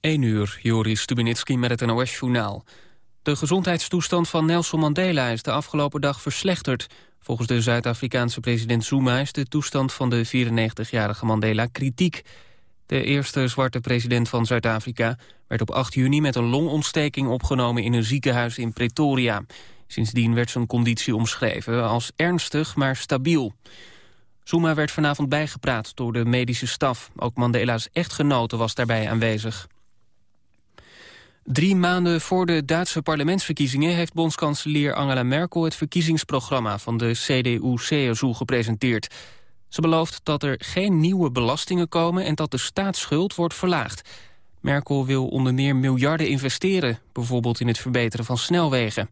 1 uur, Joris Stubenitski met het NOS-journaal. De gezondheidstoestand van Nelson Mandela is de afgelopen dag verslechterd. Volgens de Zuid-Afrikaanse president Zuma is de toestand van de 94-jarige Mandela kritiek. De eerste zwarte president van Zuid-Afrika werd op 8 juni met een longontsteking opgenomen in een ziekenhuis in Pretoria. Sindsdien werd zijn conditie omschreven als ernstig, maar stabiel. Zuma werd vanavond bijgepraat door de medische staf. Ook Mandela's echtgenote was daarbij aanwezig. Drie maanden voor de Duitse parlementsverkiezingen... heeft bondskanselier Angela Merkel het verkiezingsprogramma... van de CDU-CSU gepresenteerd. Ze belooft dat er geen nieuwe belastingen komen... en dat de staatsschuld wordt verlaagd. Merkel wil onder meer miljarden investeren... bijvoorbeeld in het verbeteren van snelwegen.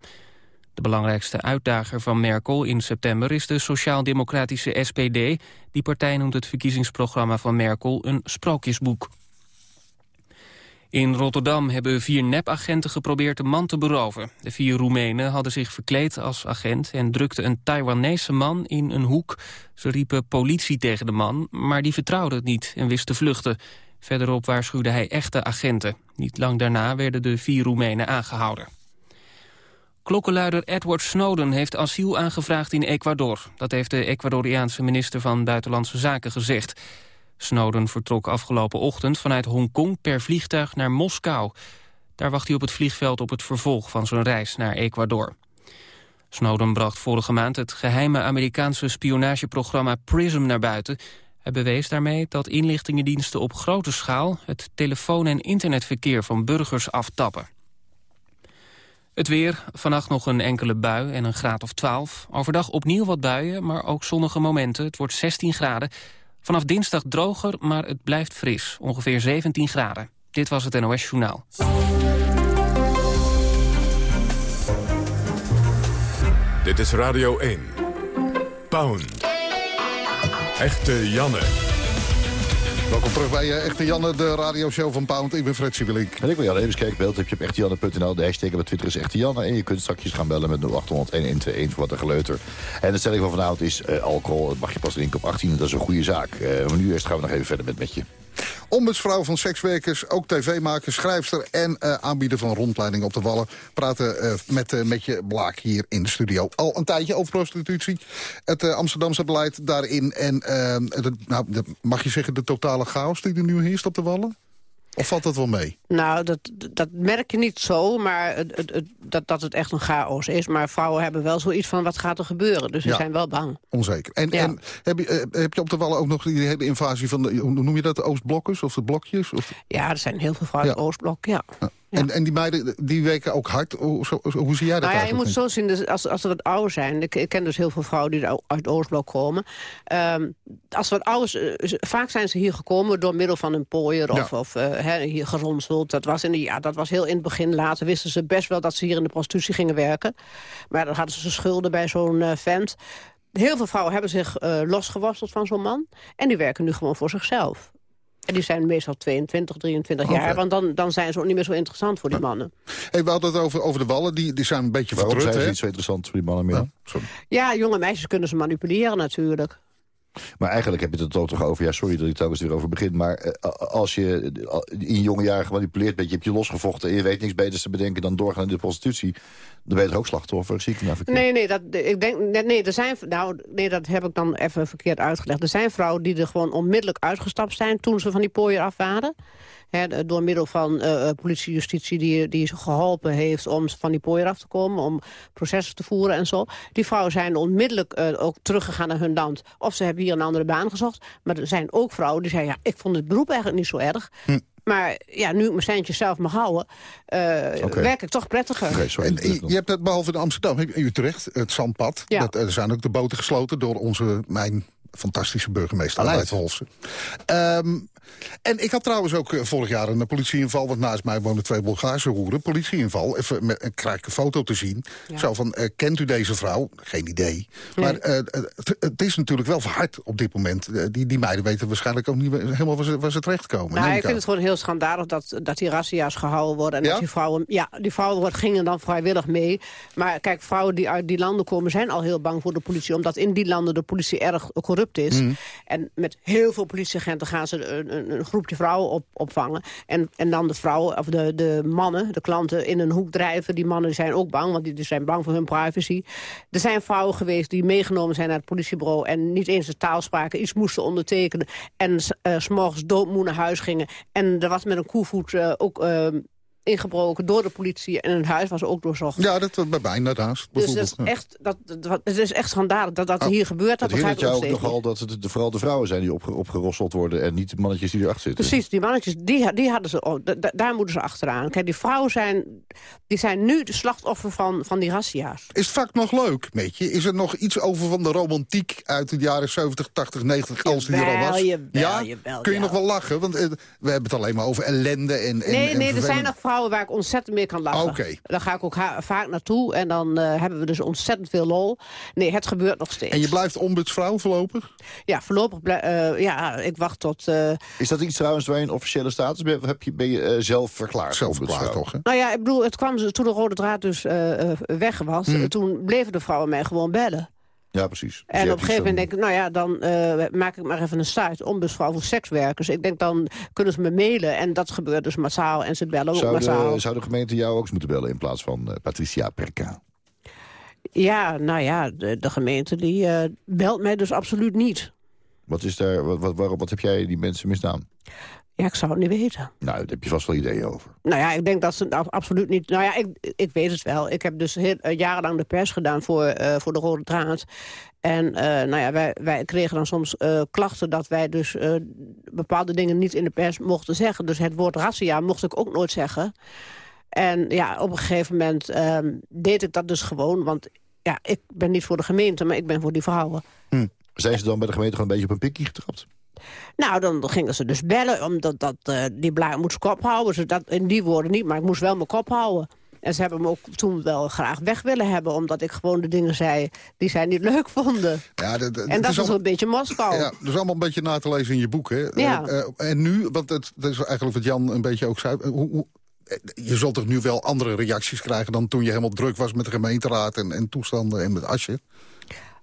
De belangrijkste uitdager van Merkel in september is de sociaal-democratische SPD. Die partij noemt het verkiezingsprogramma van Merkel een sprookjesboek. In Rotterdam hebben vier nepagenten geprobeerd een man te beroven. De vier Roemenen hadden zich verkleed als agent... en drukten een Taiwanese man in een hoek. Ze riepen politie tegen de man, maar die vertrouwde het niet en wist te vluchten. Verderop waarschuwde hij echte agenten. Niet lang daarna werden de vier Roemenen aangehouden. Klokkenluider Edward Snowden heeft asiel aangevraagd in Ecuador. Dat heeft de Ecuadoriaanse minister van Buitenlandse Zaken gezegd. Snowden vertrok afgelopen ochtend vanuit Hongkong per vliegtuig naar Moskou. Daar wacht hij op het vliegveld op het vervolg van zijn reis naar Ecuador. Snowden bracht vorige maand het geheime Amerikaanse spionageprogramma PRISM naar buiten. Hij bewees daarmee dat inlichtingendiensten op grote schaal... het telefoon- en internetverkeer van burgers aftappen. Het weer, vannacht nog een enkele bui en een graad of 12. Overdag opnieuw wat buien, maar ook zonnige momenten. Het wordt 16 graden. Vanaf dinsdag droger, maar het blijft fris. Ongeveer 17 graden. Dit was het NOS Journaal. Dit is Radio 1. Pound. Echte Janne. Welkom terug bij uh, Echte Janne, de radioshow van Pound. Ik ben Fred Siebelink. En ik ben Jan beeld heb je op echtejanne.nl. De hashtag op Twitter is Echte Janne. En je kunt straks gaan bellen met 0800 1121 voor wat een geleuter. En de stelling van vanavond is uh, alcohol. Mag je pas drinken op 18 dat is een goede zaak. Uh, maar nu eerst gaan we nog even verder met met je. Ombudsvrouw van sekswerkers, ook tv-maker, schrijfster... en uh, aanbieder van rondleiding op de Wallen... praten uh, met Metje Blaak hier in de studio. Al een tijdje over prostitutie. Het Amsterdamse beleid daarin. En nou, mag je zeggen de totale chaos die er nu heerst op de Wallen? Of valt dat wel mee? Nou, dat, dat merk je niet zo, maar het, het, dat, dat het echt een chaos is. Maar vrouwen hebben wel zoiets van, wat gaat er gebeuren? Dus ze zijn wel bang. Onzeker. En, en heb, je, heb je op de Wallen ook nog die hele invasie van, de, hoe noem je dat, de Oostblokkers of de blokjes? Of... Ja, er zijn heel veel vrouwen uit Oostblok, ja. En, en die meiden die werken ook hard. Hoe, hoe zie jij dat nou ja, Je moet zo zien, dus als, als ze wat ouder zijn... Ik, ik, ken dus heel veel vrouwen die uit het Oostblok komen. Um, als ze wat ouder vaak zijn ze hier gekomen door middel van een pooier... of, of uh, hier geronseld. Dat was, in de, ja, dat was heel in het begin. Later wisten ze best wel dat ze hier in de prostitutie gingen werken. Maar dan hadden ze schulden bij zo'n uh, vent. Heel veel vrouwen hebben zich uh, losgeworsteld van zo'n man. En die werken nu gewoon voor zichzelf. En die zijn meestal 22, 23 jaar. Want dan, dan zijn ze ook niet meer zo interessant voor die mannen. Hey, we hadden het over, over de wallen. Die, die zijn een beetje Waarom zijn ze niet zo interessant voor die mannen meer? Ja. ja, jonge meisjes kunnen ze manipuleren natuurlijk. Maar eigenlijk heb je het er toch over... Ja, sorry dat ik telkens erover begin. Maar uh, als je in jonge jaren gemanipuleerd bent... je hebt je losgevochten en je weet niks beters te bedenken... dan doorgaan in de prostitutie... dan ben je toch ook slachtoffer? Zie ik verkeerd? Nee, nee, dat, ik denk, nee, er zijn, nou, nee, dat heb ik dan even verkeerd uitgelegd. Er zijn vrouwen die er gewoon onmiddellijk uitgestapt zijn... toen ze van die pooier af waren door middel van uh, politie, justitie die, die ze geholpen heeft om van die pooi af te komen, om processen te voeren en zo. Die vrouwen zijn onmiddellijk uh, ook teruggegaan naar hun land. Of ze hebben hier een andere baan gezocht. Maar er zijn ook vrouwen die zeggen, ja, ik vond het beroep eigenlijk niet zo erg. Hm. Maar ja, nu ik mijn centje zelf mag houden, uh, okay. werk ik toch prettiger. Okay, en, je hebt het behalve in Amsterdam, in Utrecht, het Zandpad. Ja. Dat, er zijn ook de boten gesloten door onze, mijn fantastische burgemeester Aleid Holsen. Um, en ik had trouwens ook uh, vorig jaar een politieinval... want naast mij wonen twee Bulgaarse hoeren. Politieinval, even met, ik een foto te zien. Ja. Zo van, uh, kent u deze vrouw? Geen idee. Nee. Maar het, is natuurlijk wel hard op dit moment. die, die meiden weten waarschijnlijk ook niet helemaal waar ze, waar ze terechtkomen. Nou, ik vind het gewoon heel schandalig dat, dat die razzia's gehouden worden. En ja? dat die vrouwen, ja, die vrouwen gingen dan vrijwillig mee. Maar kijk, vrouwen die uit die landen komen zijn al heel bang voor de politie. Omdat in die landen de politie erg corrupt is. Mm. En met heel veel politieagenten gaan ze een, groepje vrouwen op, opvangen. En, en dan de vrouwen, of de, de mannen, de klanten, in een hoek drijven. Die mannen zijn ook bang, want die zijn bang voor hun privacy. Er zijn vrouwen geweest die meegenomen zijn naar het politiebureau... en niet eens de taal spraken, iets moesten ondertekenen... en uh, s'morgens doodmoe naar huis gingen. En er was met een koevoet uh, ook... Uh, ingebroken door de politie en het huis was ook doorzocht. Ja, dat was bij mij inderdaad. Dus dat is, echt, dat, dat, het is echt schandalig dat dat oh, hier gebeurt. Dat het jou ook nogal dat het de, vooral de vrouwen zijn die op, opgerosseld worden... en niet de mannetjes die erachter zitten. Precies, die mannetjes, die, die hadden ze, oh, daar moeten ze achteraan. Kijk, die vrouwen zijn, die zijn nu de slachtoffer van, van die razzia's. Is het vak nog leuk, weet je? Is er nog iets over van de romantiek uit de jaren 70, 80, 90... als die er al was? Jawel, ja? Jawel, Kun je nog wel lachen? Want eh, we hebben het alleen maar over ellende en... en nee, nee, er zijn nog vrouwen waar ik ontzettend mee kan lachen. Okay. Daar ga ik ook vaak naartoe en dan uh, hebben we dus ontzettend veel lol. Nee, het gebeurt nog steeds. En je blijft ombudsvrouw voorlopig? Ja, voorlopig uh, ja, ik wacht tot... Uh... Is dat iets trouwens waar je een officiële status bent? Of heb je, ben je zelf verklaard? Zelf verklaard toch, hè? Nou ja, ik bedoel, het kwam toen de rode draad dus weg was. Hmm. Toen bleven de vrouwen mij gewoon bellen. Ja, precies. Dus en op een gegeven moment denk ik, nou ja, dan uh, maak ik maar even een site. Ombudsvrouw voor sekswerkers. Ik denk, dan kunnen ze me mailen. En dat gebeurt dus massaal. En ze bellen zou ook massaal. De, zou de gemeente jou ook eens moeten bellen in plaats van uh, Patricia Perka? Ja, nou ja, de, de gemeente die uh, belt mij dus absoluut niet. Wat, is daar, wat, wat, waarom, wat heb jij die mensen misdaan? Ja, ik zou het niet weten. Nou, daar heb je vast wel ideeën over. Nou ja, ik denk dat ze absoluut niet... Nou ja, ik, ik weet het wel. Ik heb dus heel, uh, jarenlang de pers gedaan voor, uh, voor de Rode Draad. En uh, nou ja, wij, wij kregen dan soms klachten dat wij dus bepaalde dingen niet in de pers mochten zeggen. Dus het woord razzia mocht ik ook nooit zeggen. En ja, op een gegeven moment ehm, deed ik dat dus gewoon. Want ja, ik ben niet voor de gemeente, maar ik ben voor die vrouwen. Hm. Zijn ze dan bij de gemeente gewoon een beetje op een pikje getrapt? Nou, dan gingen ze dus bellen, omdat dat, uh, die blaar moest kop houden. Dus dat, in die woorden niet, maar ik moest wel mijn kop houden. En ze hebben me ook toen wel graag weg willen hebben... omdat ik gewoon de dingen zei die zij niet leuk vonden. Ja, en dat is, al... een beetje Moskou. Ja, dat is allemaal een beetje na te lezen in je boek. Hè? Ja. Uh, en nu, want het, dat is eigenlijk wat Jan een beetje ook zei... Hoe, hoe, je zult toch nu wel andere reacties krijgen... dan toen je helemaal druk was met de gemeenteraad en, en toestanden en met Asje?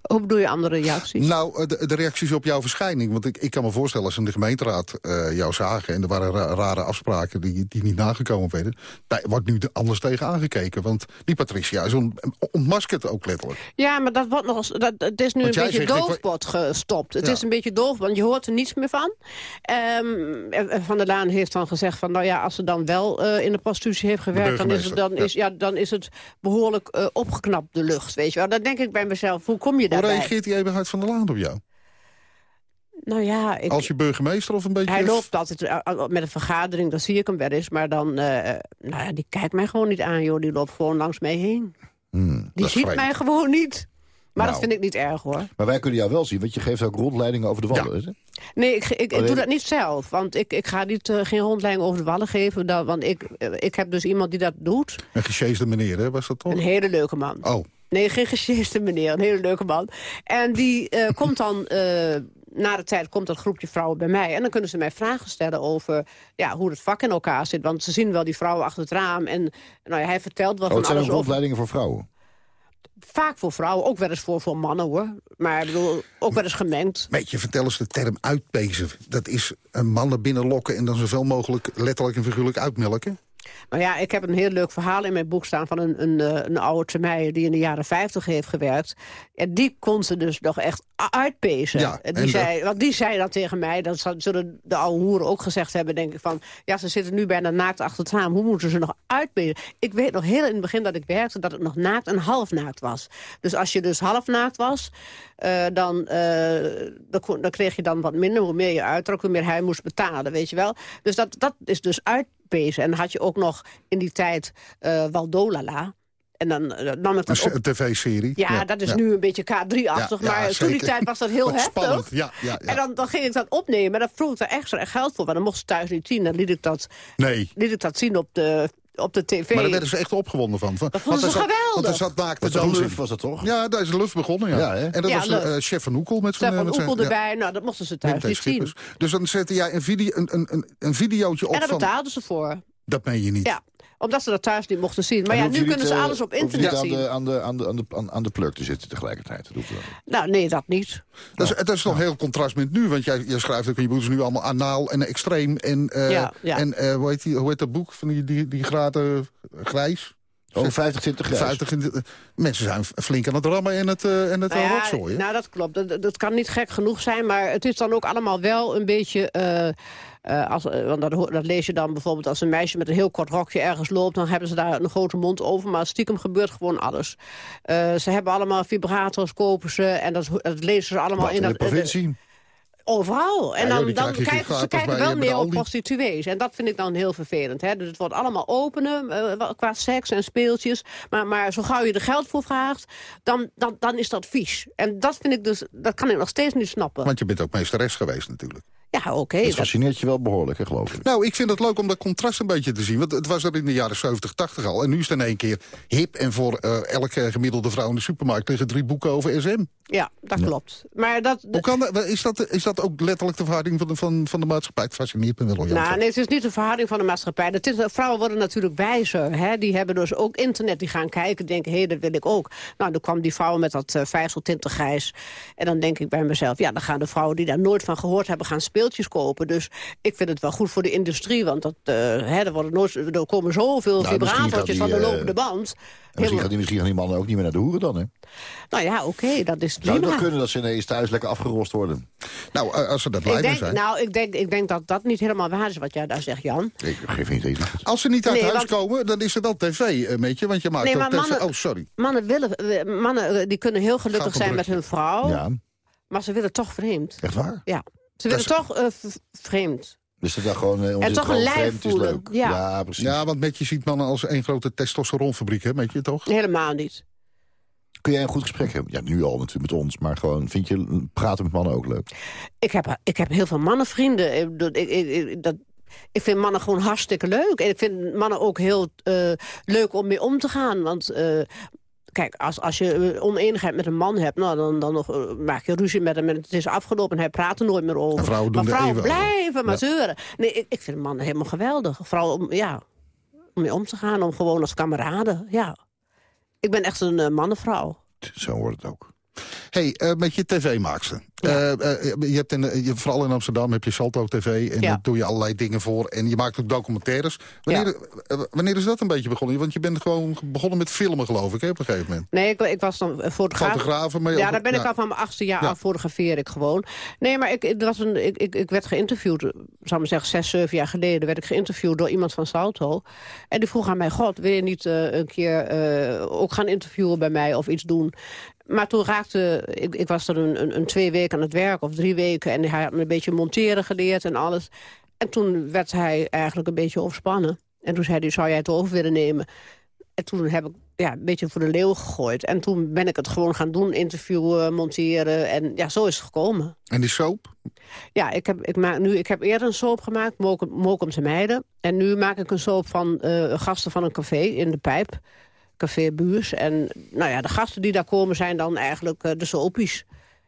Hoe bedoel je andere reacties? Nou, eh, de, de, reacties op jouw verschijning. Want ik, ik kan me voorstellen, als in de gemeenteraad uh, jou zagen... en er waren rare afspraken die, die niet nagekomen werden... daar wordt nu anders tegen aangekeken. Want die Patricia is on, ontmaskerd ook letterlijk. Ja, maar dat wordt nog dat, het is nu een beetje doofpot gestopt. Het is een beetje doof, want je hoort er niets meer van. Um, van der Laan heeft dan gezegd van... nou ja, als ze dan wel uh, in de prostitutie heeft gewerkt... dan is, het, dan, Is, ja, dan is het behoorlijk uh, opgeknapt, de lucht. Weet je wel. Dan denk ik bij mezelf, hoe kom je daar? Hoe reageert die Eberhard van der Laan op jou? Nou ja, ik, Als je burgemeester of een beetje... Hij loopt altijd eh, met een vergadering, dan zie ik hem wel eens. Maar dan, uh, nou ja, die kijkt mij gewoon niet aan, joh. Die loopt gewoon langs mij heen. Hmm, die ziet mij gewoon niet. Maar dat nou. vind ik niet erg, hoor. Maar wij kunnen jou wel zien, want je geeft ook rondleidingen over de wallen. Ja. Nee, ik, ik, ik doe dat niet zelf. Want ik, ik ga niet, uh, geen rondleiding over de wallen geven. Dat, want ik, ik heb dus iemand die dat doet. Een gesjeesde meneer, hè? Was dat toch? Een hele leuke man. Oh. Nee, geen gesjeeste meneer. Een hele leuke man. En die uh, komt dan... Uh, na de tijd komt dat groepje vrouwen bij mij. En dan kunnen ze mij vragen stellen over ja, hoe het vak in elkaar zit. Want ze zien wel die vrouwen achter het raam. En nou ja, hij vertelt wel oh, van alles over... Zijn rondleidingen voor vrouwen? Vaak voor vrouwen, ook wel eens voor, voor mannen hoor. Maar ik bedoel, ook wel eens gemengd. Weet je, vertel eens de term uitpezen. Dat is een mannen binnenlokken en dan zoveel mogelijk letterlijk en figuurlijk uitmelken? Nou ja, ik heb een heel leuk verhaal in mijn boek staan... van een, een, eh, een oude termijn die in de jaren 50 heeft gewerkt. En die kon ze dus nog echt uitpezen. Ja, die zei, Want die zei dan tegen mij, dat zullen de oude hoeren ook gezegd hebben... denk ik van, ja, ze zitten nu bijna naakt achter het raam. Hoe moeten ze nog uitpezen? Ik weet nog heel in het begin dat ik werkte... dat het nog naakt en half naakt was. Dus als je dus half naakt was... Uh, dan, uh, dan, dan, kreeg je dan wat minder. Hoe meer je uittrok, hoe meer hij moest betalen, weet je wel. Dus dat, dat is dus uit, en dan had je ook nog in die tijd uh, Waldolala. En dan uh, nam ik dat Een tv-serie. Ja, dat is nu een beetje K3-achtig. maar toen die tijd was dat heel heftig. Spannend, ja, ja, En dan, dan ging ik dat opnemen. En dan vroeg ik daar extra geld voor. Want dan mocht ze thuis niet zien. Dan liet ik dat, nee. liet ik dat zien op de op de tv. Maar daar werden ze echt opgewonden van. Dat vonden ze geweldig. Want er zat naakte de was dat toch? Ja, daar is de lucht begonnen, ja. ja en dat was uh, chef van Oekel met zijn... Chef van Oekel erbij, nou, dat mochten ze thuis niet zien. Dus dan zette jij een, video, een, een, een videootje op En daar van... betaalden ze voor. Dat meen je niet? Ja, omdat ze dat thuis niet mochten zien. Maar ja, nu kunnen ze eh, alles op internet zien. Aan de, aan, de, aan, de, aan, de pluk te zitten tegelijkertijd. Dat nou, nee, dat niet. Dat is, dat is nog heel contrast met nu. Want jij, jij schrijft ook in je boek nu allemaal anaal en extreem. En, uh, ja, ja. en uh, hoe, heet die, hoe heet dat boek van die, die, die graden grijs? Oh, 50, 20 grijs. 50, mensen zijn flink aan het rammen en het, uh, en het nou ja, rotzooien. Nou, dat klopt. Dat, dat, kan niet gek genoeg zijn. Maar het is dan ook allemaal wel een beetje... Uh, als, uh, want dat, dat, lees je dan bijvoorbeeld als een meisje met een heel kort rokje ergens loopt... dan hebben ze daar een grote mond over, maar stiekem gebeurt gewoon alles. Uh, ze hebben allemaal vibrators, kopen ze en dat, dat lezen ze allemaal Wat, in... de provincie? Overal. En dan, dan kijken ze kijken wel meer op prostituees. En dat vind ik dan heel vervelend. Hè? Dus het wordt allemaal openen uh, qua seks en speeltjes. Maar, maar zo gauw je er geld voor vraagt, dan, dan, dan is dat vies. En dat vind ik dus, dat kan ik nog steeds niet snappen. Want je bent ook meesteres geweest natuurlijk. Ja, oké. dat fascineert je wel behoorlijk, hè, geloof ik. Nou, ik vind het leuk om dat contrast een beetje te zien. Want het was er in de jaren 70, 80 al. En nu is het in één keer hip. En voor uh, elke gemiddelde vrouw in de supermarkt liggen drie boeken over SM. Ja, dat klopt. Maar dat, Hoe kan dat, is, dat, is dat ook letterlijk de verhouding van de, van, van de maatschappij? Het fascineert me wel. Nou, nee, het is niet de verhouding van de maatschappij. Dat is, vrouwen worden natuurlijk wijzer. Hè? Die hebben dus ook internet. Die gaan kijken, denken, hé, hey, dat wil ik ook. Nou, dan kwam die vrouw met dat uh, 50 tinten grijs. En dan denk ik bij mezelf, ja, dan gaan de vrouwen die daar nooit van gehoord hebben... gaan speeltjes kopen. Dus ik vind het wel goed voor de industrie. Want dat, uh, hè, er, worden nooit, er komen zoveel nou, vibratortjes van de lopende band. En misschien, gaat die, misschien gaan die mannen ook niet meer naar de hoeren dan, hè? Nou ja, oké, okay, dat is prima. Zou het kunnen dat ze ineens thuis lekker afgerost worden? Nou, als ze dat blijven zijn. Nou, ik denk, ik denk dat dat niet helemaal waar is wat jij daar zegt, Jan. Ik geef niet eens. Als ze niet uit huis komen, dan is het al tv, een beetje. Want je maakt nee, maar mannen, Oh, sorry. Mannen, willen, mannen die kunnen heel gelukkig zijn met hun vrouw. Ja. Maar ze willen toch vreemd. Echt waar? Ja. Ze willen toch uh, vreemd. Dus dat dan gewoon uh, En toch een lijf voelen. Leuk. Ja. ja. precies. Ja, want met je ziet mannen als één grote testosteronfabriek, hè? Met je toch? Helemaal niet. Kun jij een goed gesprek hebben? Ja, nu al natuurlijk met ons, maar gewoon, vind je praten met mannen ook leuk? Ik heb, ik heb heel veel mannenvrienden. Ik, ik, ik, dat, ik vind mannen gewoon hartstikke leuk. En ik vind mannen ook heel uh, leuk om mee om te gaan. Want uh, kijk, als, als je eh, oneenigheid met een man hebt... Nou, dan, dan nog, uh, maak je ruzie met hem en het is afgelopen... en hij praat er nooit meer over. Vrouwen maar vrouwen blijven maar zeuren. Nee, ik, ik vind mannen helemaal geweldig. Vrouwen, ja, om mee om te gaan, om gewoon als kameraden, ja. Ik ben echt een uh, mannenvrouw. Zo wordt het ook hey, uh, met je tv-maakster. Ja. Uh, je hebt in, je, vooral in Amsterdam heb je Salto TV en ja. daar doe je allerlei dingen voor. En je maakt ook documentaires. Wanneer, ja. wanneer is dat een beetje begonnen? Want je bent gewoon begonnen met filmen, geloof ik, hè, op een gegeven moment. Nee, ik, ik was dan fotograaf. Fotografen, maar ja, daar ben ik al van mijn achtste jaar af, fotografeer ik gewoon. Nee, maar ik, het was een, ik, ik, ik werd geïnterviewd, zou maar zeggen, zes, zeven jaar geleden... werd ik geïnterviewd door iemand van Salto. En die vroeg aan mij, god, wil je niet uh, een keer uh, ook gaan interviewen bij mij of iets doen? Maar toen raakte, ik, ik was er een, een, een, twee weken aan het werk of drie weken... en hij had me een beetje monteren geleerd en alles. En toen werd hij eigenlijk een beetje overspannen. En toen zei hij, zou jij het over willen nemen? En toen heb ik ja, een beetje voor de leeuw gegooid. En toen ben ik het gewoon gaan doen, interviewen, monteren. En ja, zo is het gekomen. En die soap? Ja, ik heb, ik maak nu, ik heb eerder een soap gemaakt, Mokum, Meiden. En nu maak ik een soap van uh, gasten van een café in de Pijp. Café Buurs. En nou ja, de gasten die daar komen zijn dan eigenlijk uh, de soapies.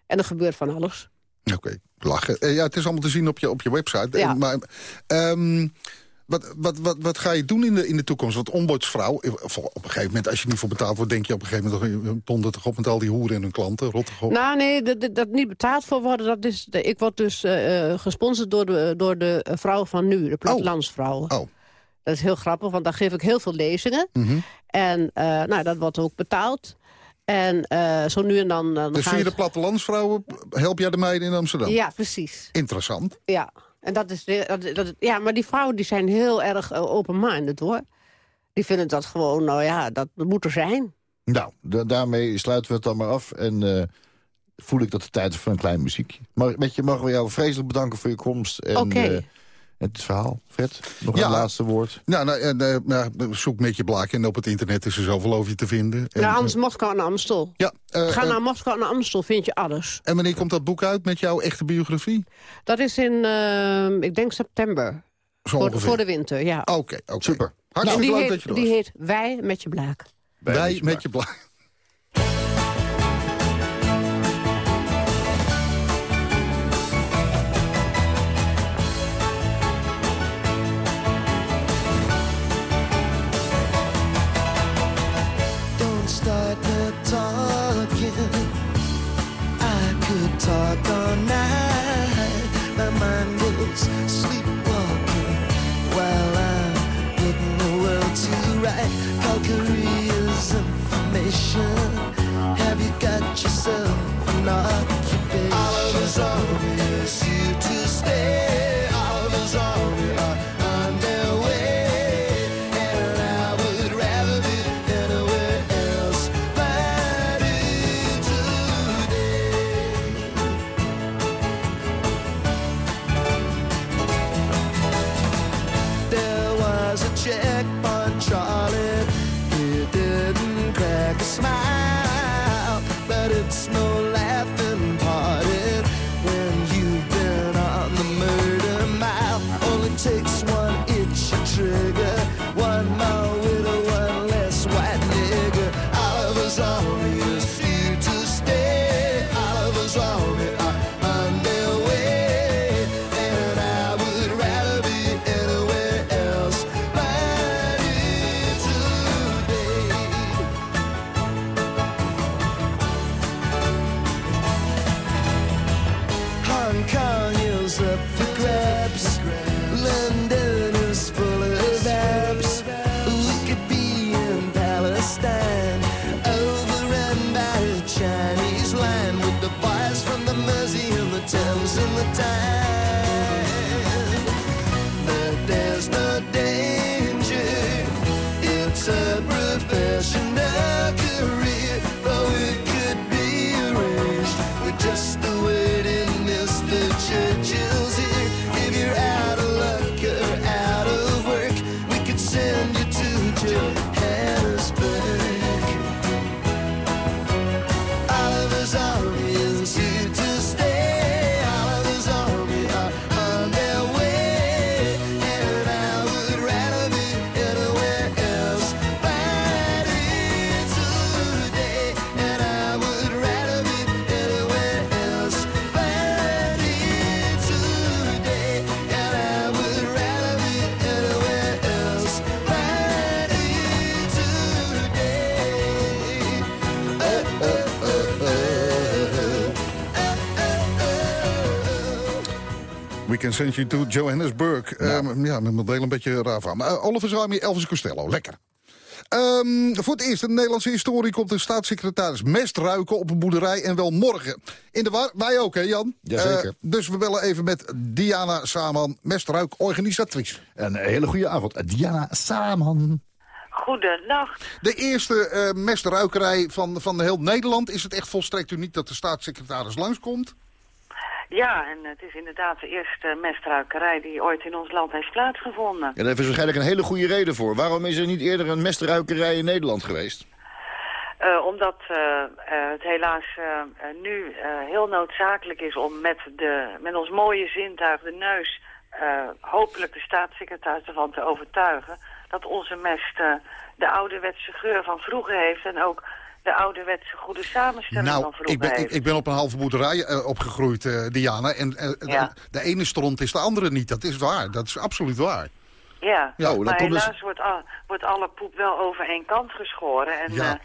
En er gebeurt van alles. Oké, lachen. Uh, ja, het is allemaal te zien op je, op je website. Ja. maar, um, wat, wat, wat, wat ga je doen in de, in de toekomst? Want ombudsvrouw, op een gegeven moment, als je niet voor betaald wordt... denk je op een gegeven moment, ponden toch op met al die hoeren en hun klanten, rottig Nou nee, dat, dat niet betaald voor worden, dat is... Ik word dus uh, gesponsord door de, door de vrouw van nu, de plattelandsvrouw. Oh. oh. Dat is heel grappig, want dan geef ik heel veel lezingen. Mm -hmm. En uh, nou, dat wordt ook betaald. En uh, zo nu en dan... dan dus via de plattelandsvrouwen help jij de meiden in Amsterdam? Ja, precies. Interessant. Ja, en dat is, dat, dat, ja maar die vrouwen die zijn heel erg open-minded, hoor. Die vinden dat gewoon, nou ja, dat moet er zijn. Nou, daarmee sluiten we het dan maar af. En uh, voel ik dat de tijd is voor een klein muziekje. Maar met je mogen we jou vreselijk bedanken voor je komst. Oké. Okay het verhaal. Fred, nog een laatste woord. Ja, nou, uh, nou, zoek met je blaak en op het internet is er zoveel over je te vinden. En, ja, anders Moskou en Amstel. Ja, uh, Ga naar Moskou en Amstel, vind je alles. En wanneer komt dat boek uit met jouw echte biografie? Dat is in, ik denk september. Voor, voor, de winter, ja. Oké, okay, okay. super. Hartstikke nou, leuk dat je Die heet Wij met je blaak. Wij, Wij met je blaak. Satan Can send you to Johannesburg. Ehm, ja, met mijn deel een beetje raar van. Maar uh, Oliver Zami, Elvis Costello, lekker. Ehm, voor het eerst in de Nederlandse historie komt de staatssecretaris mest ruiken op een boerderij en wel morgen. In de war, wij ook hè Jan? Jazeker. Eh, dus we bellen even met Diana Saman, mestruik organisatrice. Een hele goede avond. Diana Saman. Goedenacht. De eerste eh mestruikerij van, van heel Nederland. Is het echt volstrekt uniek dat de staatssecretaris langskomt? Ja, en het is inderdaad de eerste mestruikerij die ooit in ons land heeft plaatsgevonden. Ja, daar is waarschijnlijk een hele goede reden voor. Waarom is er niet eerder een mestruikerij in Nederland geweest? Eh, omdat eh, eh, het helaas nu heel noodzakelijk is om met, de, met ons mooie zintuig, de neus, hopelijk de staatssecretaris ervan te overtuigen dat onze mest de ouderwetse geur van vroeger heeft en ook de ouderwetse goede samenstelling van Nou, vroeger ik ben, ik, heeft. ik ben op een halve boerderij eh, opgegroeid, eh, Diana. En eh, Ja. de, de ene stront is de andere niet. Dat is waar. Dat is absoluut waar. Ja, Ja, dan maar komt dus- helaas wordt, al, wordt alle poep wel over één kant geschoren. En Ja.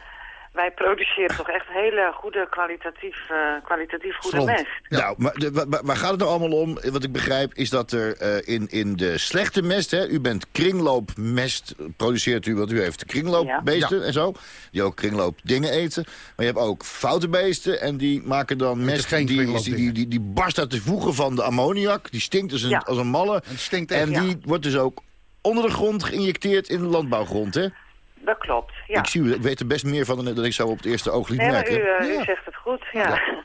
Wij produceren toch echt hele goede, kwalitatief, eh, kwalitatief goede Stront. mest. Ja. Nou, maar de, waar gaat het nou allemaal om? Wat ik begrijp is dat er eh, in, in de slechte mest... Hè, u bent kringloopmest, produceert u, want u heeft kringloopbeesten Ja. en zo. Die ook kringloopdingen eten. Maar je hebt ook foute beesten en die maken dan mest... geen die, die, die, die, die barst uit de voegen van de ammoniak. Die stinkt als een, Ja. als een malle. het stinkt echt, en ja. die wordt dus ook onder de grond geïnjecteerd in de landbouwgrond, hè? Dat klopt, ja. Ik, zie, u- ik weet er best meer van dan ik zo op het eerste oog liet nee, merken. u, eh, Ja. u zegt het goed, ja.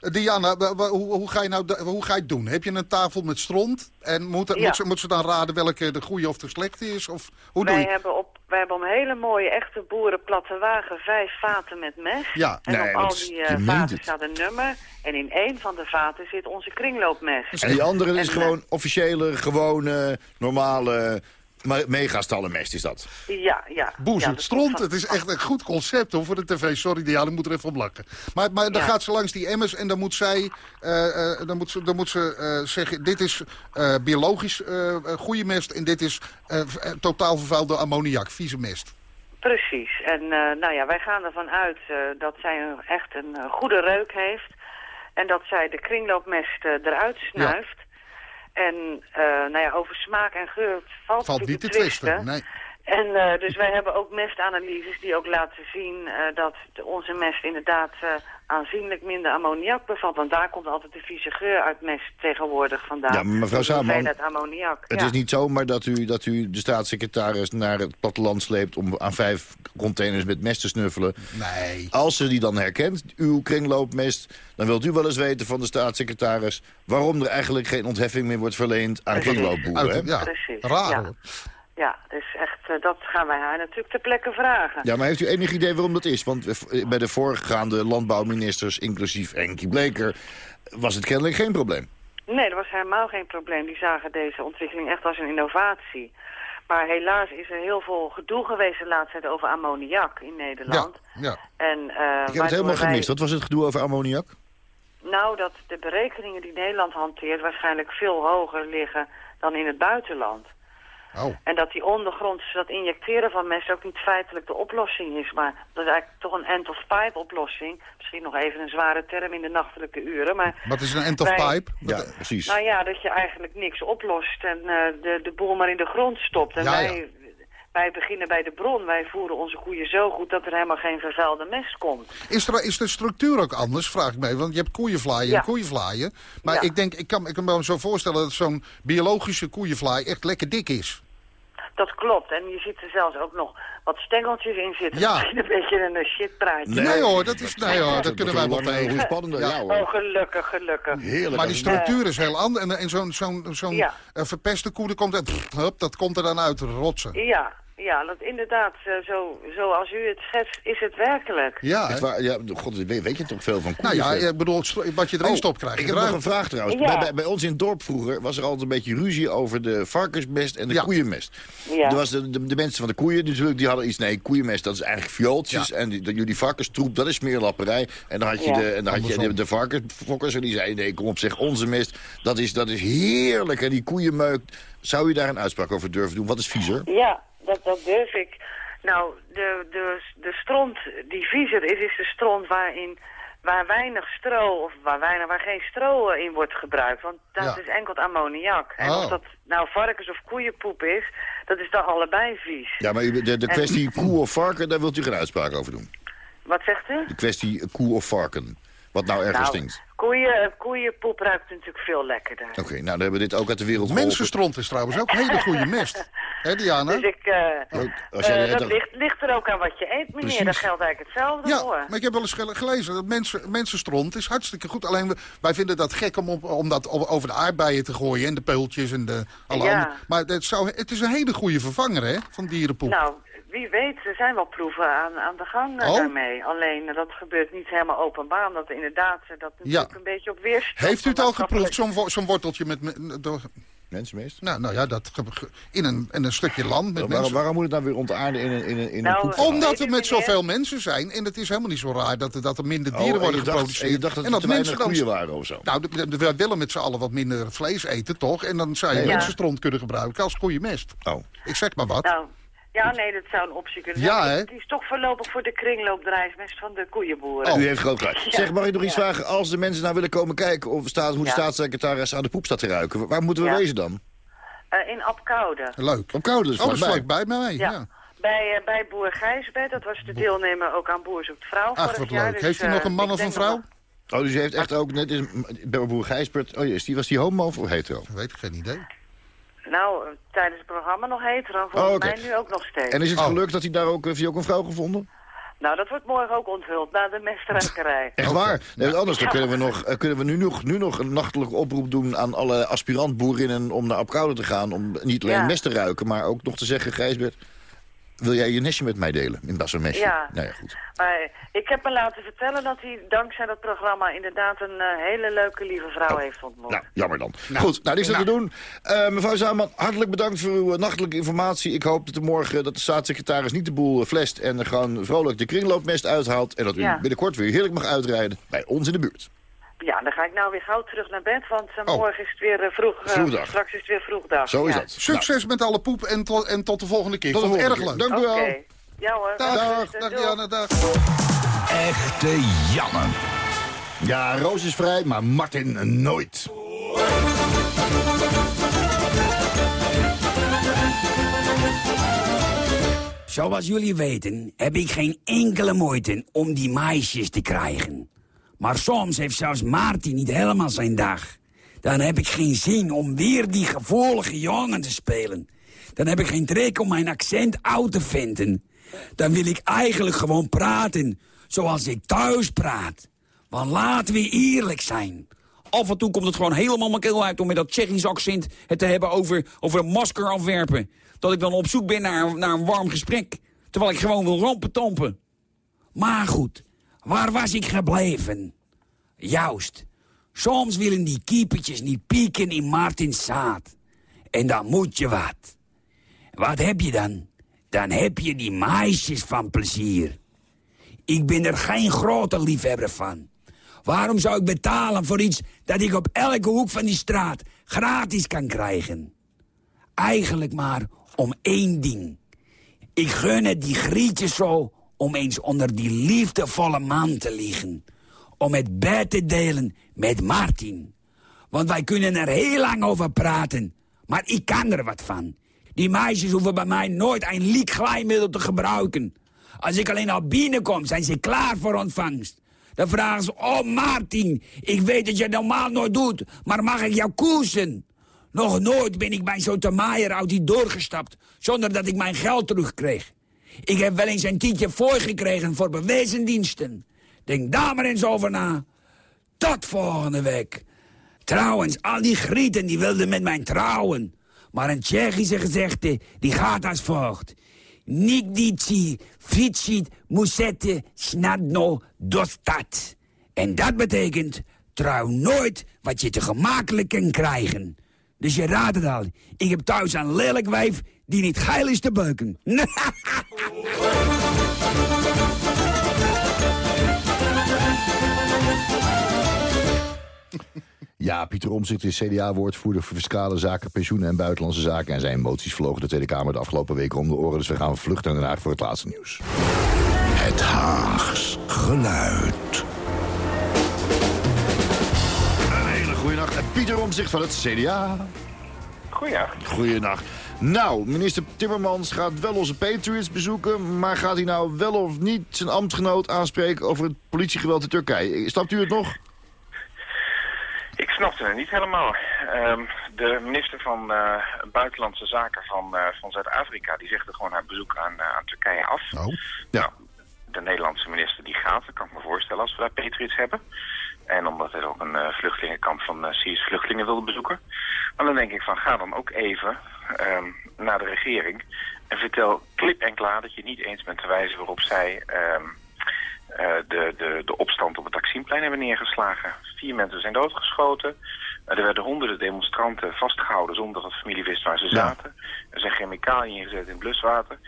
Eh, Diana, hoe, hoe, ga je nou, hoe ga je het doen? Heb je een tafel met stront? En moet, Ja. moet, ze, moet ze dan raden welke de goede of de slechte is? Of hoe doe Wij je hebben, op, wij hebben om hele mooie, echte boerenplatte wagen vijf vaten met mest. Ja, en nee, op al die eh, vaten het. staat een nummer. En in één van de vaten zit onze kringloopmest. En die andere is En, gewoon officiële, gewone, normale me- megastallenmest, is dat? Ja, ja. Boezem, ja, stront, het is echt een goed concept hoor, voor de tv. Sorry Diana, ik moet er even op lachen. Maar, maar dan Ja. gaat ze langs die emmers en dan moet zij eh, eh, dan moet ze, dan moet ze eh, zeggen... dit is eh, biologisch goede mest en dit is totaal vervuilde ammoniak, vieze mest. Precies. En eh, nou ja, wij gaan ervan uit eh, dat zij echt een eh, goede reuk heeft. En dat zij de kringloopmest eruit snuift. En eh, nou ja, over smaak en geur valt, Valt niet te twisten. Nee. En eh, dus wij hebben ook mestanalyses die ook laten zien eh, dat onze mest inderdaad eh, aanzienlijk minder ammoniak bevat. Want daar komt altijd de vieze geur uit mest tegenwoordig vandaan. Ja, mevrouw Saman, ammoniak. Het ja. is niet zomaar dat u, dat u de staatssecretaris naar het platteland sleept... om aan vijf containers met mest te snuffelen. Nee. Als ze die dan herkent, uw kringloopmest... dan wilt u wel eens weten van de staatssecretaris... waarom er eigenlijk geen ontheffing meer wordt verleend aan Precies. kringloopboeren. ja, Precies, raar ja. Ja, dus echt, dat gaan wij haar natuurlijk ter plekke vragen. Ja, maar heeft u enig idee waarom dat is? Want bij de voorgaande landbouwministers, inclusief Enkie Bleker... was het kennelijk geen probleem. Nee, dat was helemaal geen probleem. Die zagen deze ontwikkeling echt als een innovatie. Maar helaas is er heel veel gedoe geweest de laatste tijd over ammoniak in Nederland. Ja, ja. En, uh, Ik heb het helemaal gemist. Wat was het gedoe over ammoniak? Nou, dat de berekeningen die Nederland hanteert waarschijnlijk veel hoger liggen dan in het buitenland. Oh. En dat die ondergronds, dat injecteren van mest ook niet feitelijk de oplossing is. Maar dat is eigenlijk toch een end-of-pipe oplossing. Misschien nog even een zware term in de nachtelijke uren. Maar Wat is een end-of-pipe? Ja, precies. Nou ja, dat je eigenlijk niks oplost en uh, de, de boel maar in de grond stopt. En ja, wij, ja. wij beginnen bij de bron. Wij voeren onze koeien zo goed dat er helemaal geen vervuilde mest komt. Is, er, is de structuur ook anders, vraag ik me. Want je hebt koeienvlaaien Ja. en koeienvlaaien. Maar Ja. ik denk, ik kan, ik kan me zo voorstellen dat zo'n biologische koeienvlaai echt lekker dik is. Dat klopt. En je ziet er zelfs ook nog wat stengeltjes in zitten. Ja. Een beetje een shitpraatje. Nee, hoor, dat, is, nee, hoor, dat kunnen wij wel tegen. spannende, ja, Ja. hoor. Oh, gelukkig, gelukkig. Heerlijk. Maar die structuur is heel anders. En, en zo'n zo'n zo'n Ja. eh, verpeste koe, komt, uit, hup, dat komt er dan uit, rotsen. Ja, ja, dat inderdaad, eh, zo, zoals u het schetst, is het werkelijk. Ja, hè? Echt waar, ja, god, weet, weet je toch veel van Nou ja, koeien? ik bedoel, wat je erin Oh, stopt krijg je Ik heb nog een vraag trouwens. Ja. Bij, bij, bij ons in het dorp vroeger was er altijd een beetje ruzie over de varkensmest en de Ja. koeienmest. Ja. Er was de, de, de mensen van de koeien natuurlijk, die hadden iets, nee, koeienmest dat is eigenlijk viooltjes. Ja. En die, de, jullie varkenstroep, dat is smeerlapperij. En dan had je, Ja. de, en dan had je de, de varkensfokkers en die zeiden, nee, kom op zeg, onze mest, dat is, dat is heerlijk. En die koeienmeuk, zou je daar een uitspraak over durven doen? Wat is viezer? Ja, dat, dat durf ik. Nou, de, de, de stront die viezer is, is de stront waarin, waar weinig stro, of waar, weinig, waar geen stro eh, in wordt gebruikt. Want dat Ja. is enkel ammoniak. En Oh. of dat nou varkens- of koeienpoep is, dat is dan allebei vies. Ja, maar de, de En- kwestie koe of varken, daar wilt u geen uitspraak over doen. Wat zegt u? De kwestie koe of varken. Wat nou ergens Nou, stinkt. Koeien, koeienpoep ruikt natuurlijk veel lekkerder. Oké, nou dan hebben we dit ook uit de wereld geholpen. Mensenstront is trouwens ook hele goede mest. Hè, Diana? Dus ik, eh, Ook als jij eh, dat ligt, ligt er ook aan wat je eet, meneer. Precies. Dat geldt eigenlijk hetzelfde Ja, hoor. maar ik heb wel eens gele- gelezen dat mensen, mensenstront is hartstikke goed. Alleen we- wij vinden dat gek om, op, om dat over de aardbeien te gooien en de peultjes en de alle Ja. andere. Maar het, zou, het is een hele goede vervanger hè, van dierenpoep. Nou, wie weet, er zijn wel proeven aan, aan de gang eh, Oh. daarmee. Alleen eh, dat gebeurt niet helemaal openbaar, omdat inderdaad eh, dat natuurlijk Ja. een beetje op weerstand... Heeft u het al geproefd, zo'n wo- zo'n worteltje met... met door, Mensenmeest? nou, nou ja, dat, in, een, in een stukje land met Waarom, mensen. waarom moet het nou weer ontaarden in een, in een, in een Nou? Omdat we u, met zoveel mensen zijn. En het is helemaal niet zo raar dat er, dat er minder Oh, dieren en worden geproduceerd. En je dacht dat en er weinig mensen dan- koeien waren of zo? Nou, wij willen met z'n allen wat minder vlees eten, toch? En dan zou je Ja. mensenstront kunnen gebruiken als koeienmest. Oh. Ik zeg maar wat. Nou, ja, nee, dat zou een optie kunnen Ja, zijn. hè? Het is toch voorlopig voor de kringloopdrijfmest van de koeienboeren. Oh. U heeft groot gelijk. Zeg, mag ik nog iets Ja. vragen? Als de mensen nou willen komen kijken of staat, hoe de Ja. staatssecretaris aan de poep staat te ruiken, waar moeten we Ja. wezen dan? Eh, in Apkoude. Leuk. Op koude, dus Oh, dat is vlakbij. vlak bij mij. Ja. Ja. Bij, eh, bij Boer Gijsbert, dat was de deelnemer ook aan Boer Zoekt Vrouw Ach, vorig wat jaar. leuk. dus, Heeft u eh, nog een man of een vrouw? nog- Oh, dus u heeft echt ook net is, bij boer Gijsbert. Oh, is die, was die homo of hetero? Weet ik geen idee. Nou, eh, tijdens het programma nog hetero, volgens Oh, oké. mij nu ook nog steeds. En is het Oh. gelukt dat hij daar ook, heeft hij ook een vrouw gevonden? Nou, dat wordt morgen ook onthuld, na de mestruikerij. Echt waar? Nee, anders dan kunnen we, nog, eh, kunnen we nu, nog, nu nog een nachtelijke oproep doen aan alle aspirantboerinnen om naar Apkoude te gaan. Om niet alleen Ja. mest te ruiken, maar ook nog te zeggen, Gijsbert, wil jij je nestje met mij delen in Basselmesje? Ja. Nou ja, goed. Maar ik heb me laten vertellen dat hij dankzij dat programma inderdaad een eh, hele leuke lieve vrouw heeft ontmoet. Nou, jammer dan. Goed, nou, niks aan te doen. Eh, mevrouw Zaanman, hartelijk bedankt voor uw eh, nachtelijke informatie. Ik hoop dat morgen dat de staatssecretaris niet de boel flest... en er gewoon vrolijk de kringloopmest uithaalt... en dat u Ja. binnenkort weer heerlijk mag uitrijden bij ons in de buurt. Ja, dan ga ik nou weer gauw terug naar bed, want eh, Oh. morgen is het weer eh, vroeg. eh, Vroegdag. Straks is het weer vroegdag. Zo is ja. dat. Succes met alle poep en, to- en tot de volgende keer. Tot volgende erg keer. leuk. Dank u Oké. wel. Ja hoor. Dag, Dag, dag. Diana, dag. Echte Janne. Ja, Roos is vrij, maar Martin nooit. Zoals jullie weten heb ik geen enkele moeite om die meisjes te krijgen. Maar soms heeft zelfs Martin niet helemaal zijn dag. Dan heb ik geen zin om weer die gevoelige jongen te spelen. Dan heb ik geen trek om mijn accent oud te vinden. Dan wil ik eigenlijk gewoon praten zoals ik thuis praat. Want laten we eerlijk zijn. Af en toe komt het gewoon helemaal mijn keel uit om met dat Tsjechisch accent het te hebben over, over een masker afwerpen. dat ik dan op zoek ben naar, naar een warm gesprek. Terwijl ik gewoon wil rompen Maar goed, waar was ik gebleven? Juist, soms willen die keepertjes niet pieken in Martins zaad. En dan moet je wat. Wat heb je dan? Dan heb je die meisjes van plezier. Ik ben er geen grote liefhebber van. Waarom zou ik betalen voor iets dat ik op elke hoek van die straat gratis kan krijgen? Eigenlijk maar om één ding. Ik gun het die grietjes zo om eens onder die liefdevolle man te liggen. Om het bed te delen met Martin. Want wij kunnen er heel lang over praten. Maar ik kan er wat van. Die meisjes hoeven bij mij nooit een liek glijmiddel te gebruiken. Als ik alleen al binnenkom, zijn ze klaar voor ontvangst. Dan vragen ze, oh Martin, ik weet dat je het normaal nooit doet, maar mag ik jou koersen? Nog nooit ben ik bij zo'n Maier uit die doorgestapt, zonder dat ik mijn geld terugkreeg. Ik heb wel eens een tientje voorgekregen voor bewezen diensten. Denk daar maar eens over na. Tot volgende week. Trouwens, al die grieten die wilden met mij trouwen. Maar een Tsjechische gezegde, die gaat als volgt. Nigdici ficit musette snadno dostat. En dat betekent, trouw nooit wat je te gemakkelijk kan krijgen. Dus je raadt het al, ik heb thuis een lelijk wijf die niet geil is te beuken. Ja, Pieter Omzicht is CDA-woordvoerder voor fiscale zaken, pensioenen en buitenlandse zaken. En zijn moties vlogen de Tweede Kamer de afgelopen weken om de oren. Dus we gaan vluchten naar Den Haag voor het laatste nieuws. Het Haags geluid. Een hele goede nacht. En Pieter Omzicht van het CDA. Goeienacht. Goeienacht. Nou, minister Timmermans gaat wel onze Patriots bezoeken... maar gaat hij nou wel of niet zijn ambtgenoot aanspreken over het politiegeweld in Turkije? Snapt u het nog? Ik snapte het niet helemaal. Ehm, de minister van uh, Buitenlandse Zaken van, uh, van Zuid-Afrika... die zegde gewoon haar bezoek aan, uh, aan Turkije af. Oh. Ja. Nou, de Nederlandse minister die gaat, dat kan ik me voorstellen als we daar Patriots hebben. En omdat hij ook een vluchtelingenkamp van Syrische vluchtelingen wilde bezoeken. Maar dan denk ik van, ga dan ook even um, naar de regering... en vertel klip en klaar dat je niet eens bent te wijzen waarop zij... Um, uh, de, de, de opstand op het Taksimplein hebben neergeslagen. Vier mensen zijn doodgeschoten. Uh, er werden honderden demonstranten vastgehouden zonder dat de familie wist waar ze ja. zaten. Er zijn chemicaliën ingezet in bluswater.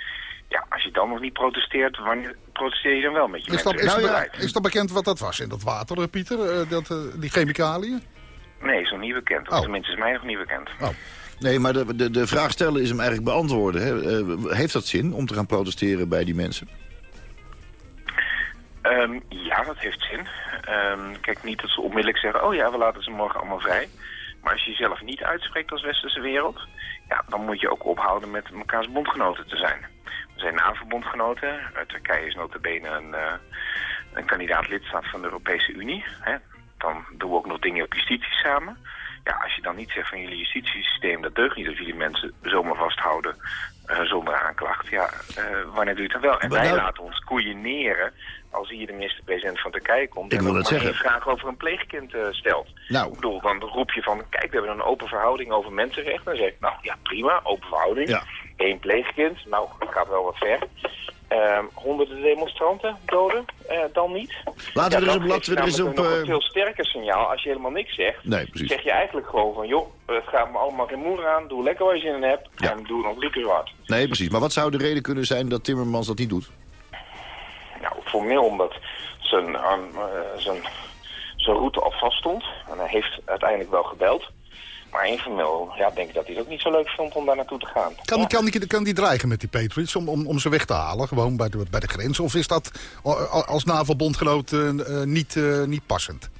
Ja, als je dan nog niet protesteert, wanneer protesteer je dan wel met je is mensen? Dat, is, nou, ja, is dat bekend wat dat was in dat water, Pieter? Uh, dat, die chemicaliën? Nee, is nog niet bekend. Oh. tenminste is mij nog niet bekend. Oh. Nee, maar de, de, de vraag stellen is hem eigenlijk beantwoorden. Hè? heeft dat zin om te gaan protesteren bij die mensen? Um, ja, dat heeft zin. Um, kijk, niet dat ze onmiddellijk zeggen, oh ja, we laten ze morgen allemaal vrij. Maar als je jezelf niet uitspreekt als westerse wereld, ja, dan moet je ook ophouden met mekaars bondgenoten te zijn. We zijn NAVO-bondgenoten. Turkije is notabene een, uh, een kandidaat lidstaat van de Europese Unie. Hè. Dan doen we ook nog dingen op justitie samen. Ja, als je dan niet zegt van jullie justitiesysteem, dat deugt niet als jullie mensen zomaar vasthouden uh, zonder aanklacht. Ja, uh, wanneer doe je het dan wel? En wij nou... laten ons koeieneren als hier de minister-president van Turkije komt... Ik wil het zeggen. een vraag over een pleegkind uh, stelt. Nou. Ik bedoel, dan roep je van, kijk, we hebben een open verhouding over mensenrechten. Dan zeg ik, nou ja, prima, open verhouding. Ja. Eén pleegkind, nou, dat gaat wel wat ver. Uh, honderden demonstranten doden, uh, dan niet. Laten ja, we er eens op... Laten we er eens op een, een veel sterker signaal. Als je helemaal niks zegt, nee, zeg je eigenlijk gewoon van... joh, het gaat me allemaal geen moer aan, doe lekker wat je in hebt... Ja. en doe nog lekker wat. Nee, precies. Maar wat zou de reden kunnen zijn dat Timmermans dat niet doet? Nou, formeel omdat zijn, uh, zijn, zijn route al vast stond. En hij heeft uiteindelijk wel gebeld. Maar informeel, ja, denk ik dat hij het ook niet zo leuk vond om daar naartoe te gaan. Kan, ja. kan, die, kan die dreigen met die Patriots om, om, om ze weg te halen? Gewoon bij de, bij de grens? Of is dat als NAVO-bondgenoot uh, niet, uh, niet passend?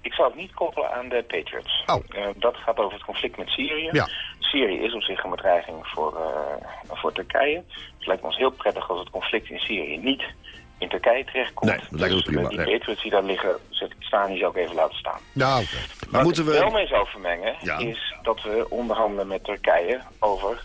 Ik zou het niet koppelen aan de Patriots. Oh. Dat gaat over het conflict met Syrië. Ja. Syrië is op zich een bedreiging voor, voor Turkije. Het lijkt ons heel prettig als het conflict in Syrië niet in Turkije terechtkomt. Nee, dat lijkt dus prima. die nee. Die daar liggen, staan, die zou ik even laten staan. Ja, oké. Okay. Maar moeten we... wel mee zou vermengen, ja. is dat we onderhandelen met Turkije over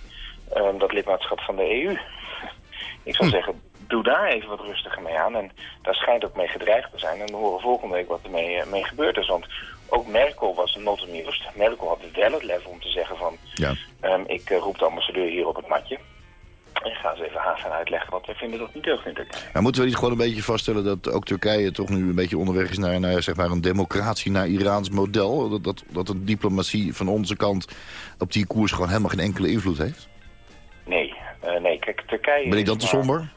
um, dat lidmaatschap van de EU. ik zou hm. zeggen, doe daar even wat rustiger mee aan. En daar schijnt ook mee gedreigd te zijn. En we horen volgende week wat er mee, mee gebeurd is. Want ook Merkel was not amused. Merkel had wel het lef om te zeggen van... Ja. Ehm, ik roep de ambassadeur hier op het matje. En ga ze even haar gaan uitleggen, want wij vinden dat niet Turkije. Maar moeten we niet gewoon een beetje vaststellen dat ook Turkije toch nu een beetje onderweg is naar, naar zeg maar een democratie, naar Iraans model? Dat, dat, dat de diplomatie van onze kant op die koers gewoon helemaal geen enkele invloed heeft? Nee, uh, nee. Kijk, Turkije... Ben ik dan te somber?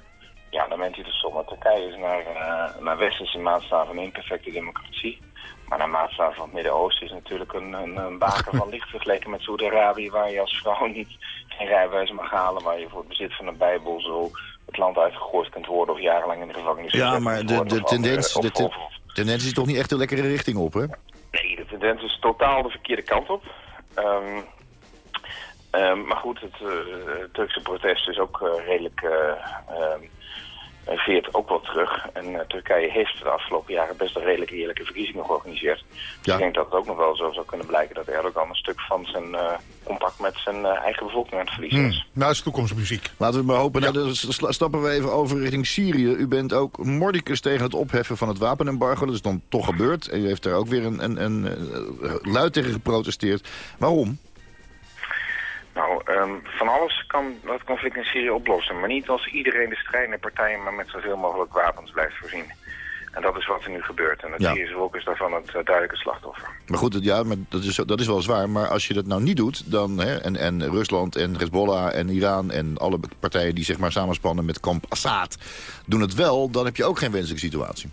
Ja, dan bent u te somber. Turkije is naar, uh, naar westerse maatstaven een imperfecte democratie. Maar naar maatstaven van het Midden-Oosten is natuurlijk een, een, een baken van licht vergeleken met Saudi-Arabië... waar je als vrouw niet geen rijbewijs mag halen... waar je voor het bezit van een bijbel zo het land uitgegooid kunt worden... of jarenlang in de gevangenis Ja, maar de, de, tendens, de, de tendens is toch niet echt de lekkere richting op, hè? Nee, de tendens is totaal de verkeerde kant op. Um, um, maar goed, het uh, Turkse protest is ook uh, redelijk... Uh, um, veert ook wel terug. En uh, Turkije heeft de afgelopen jaren best een redelijk eerlijke verkiezingen georganiseerd. Ja. Ik denk dat het ook nog wel zo zou kunnen blijken dat Erdogan een stuk van zijn uh, contact met zijn uh, eigen bevolking aan het verliezen hmm. is. Nou, is toekomstmuziek. Laten we maar hopen. Ja. Nou, dus stappen we even over richting Syrië. U bent ook mordicus tegen het opheffen van het wapenembargo. Dat is dan toch gebeurd. En u heeft daar ook weer een, een, een, luid tegen geprotesteerd. Waarom? Nou, um, van alles kan dat conflict in Syrië oplossen. Maar niet als iedereen de strijdende partijen maar met zoveel mogelijk wapens blijft voorzien. En dat is wat er nu gebeurt. En het ja. Syrische volk is daarvan het uh, duidelijke slachtoffer. Maar goed, ja, maar dat, is, dat is wel zwaar. Maar als je dat nou niet doet, dan, hè, en, en Rusland en Hezbollah en Iran... en alle partijen die zeg maar samenspannen met kamp Assad doen het wel... dan heb je ook geen wenselijke situatie.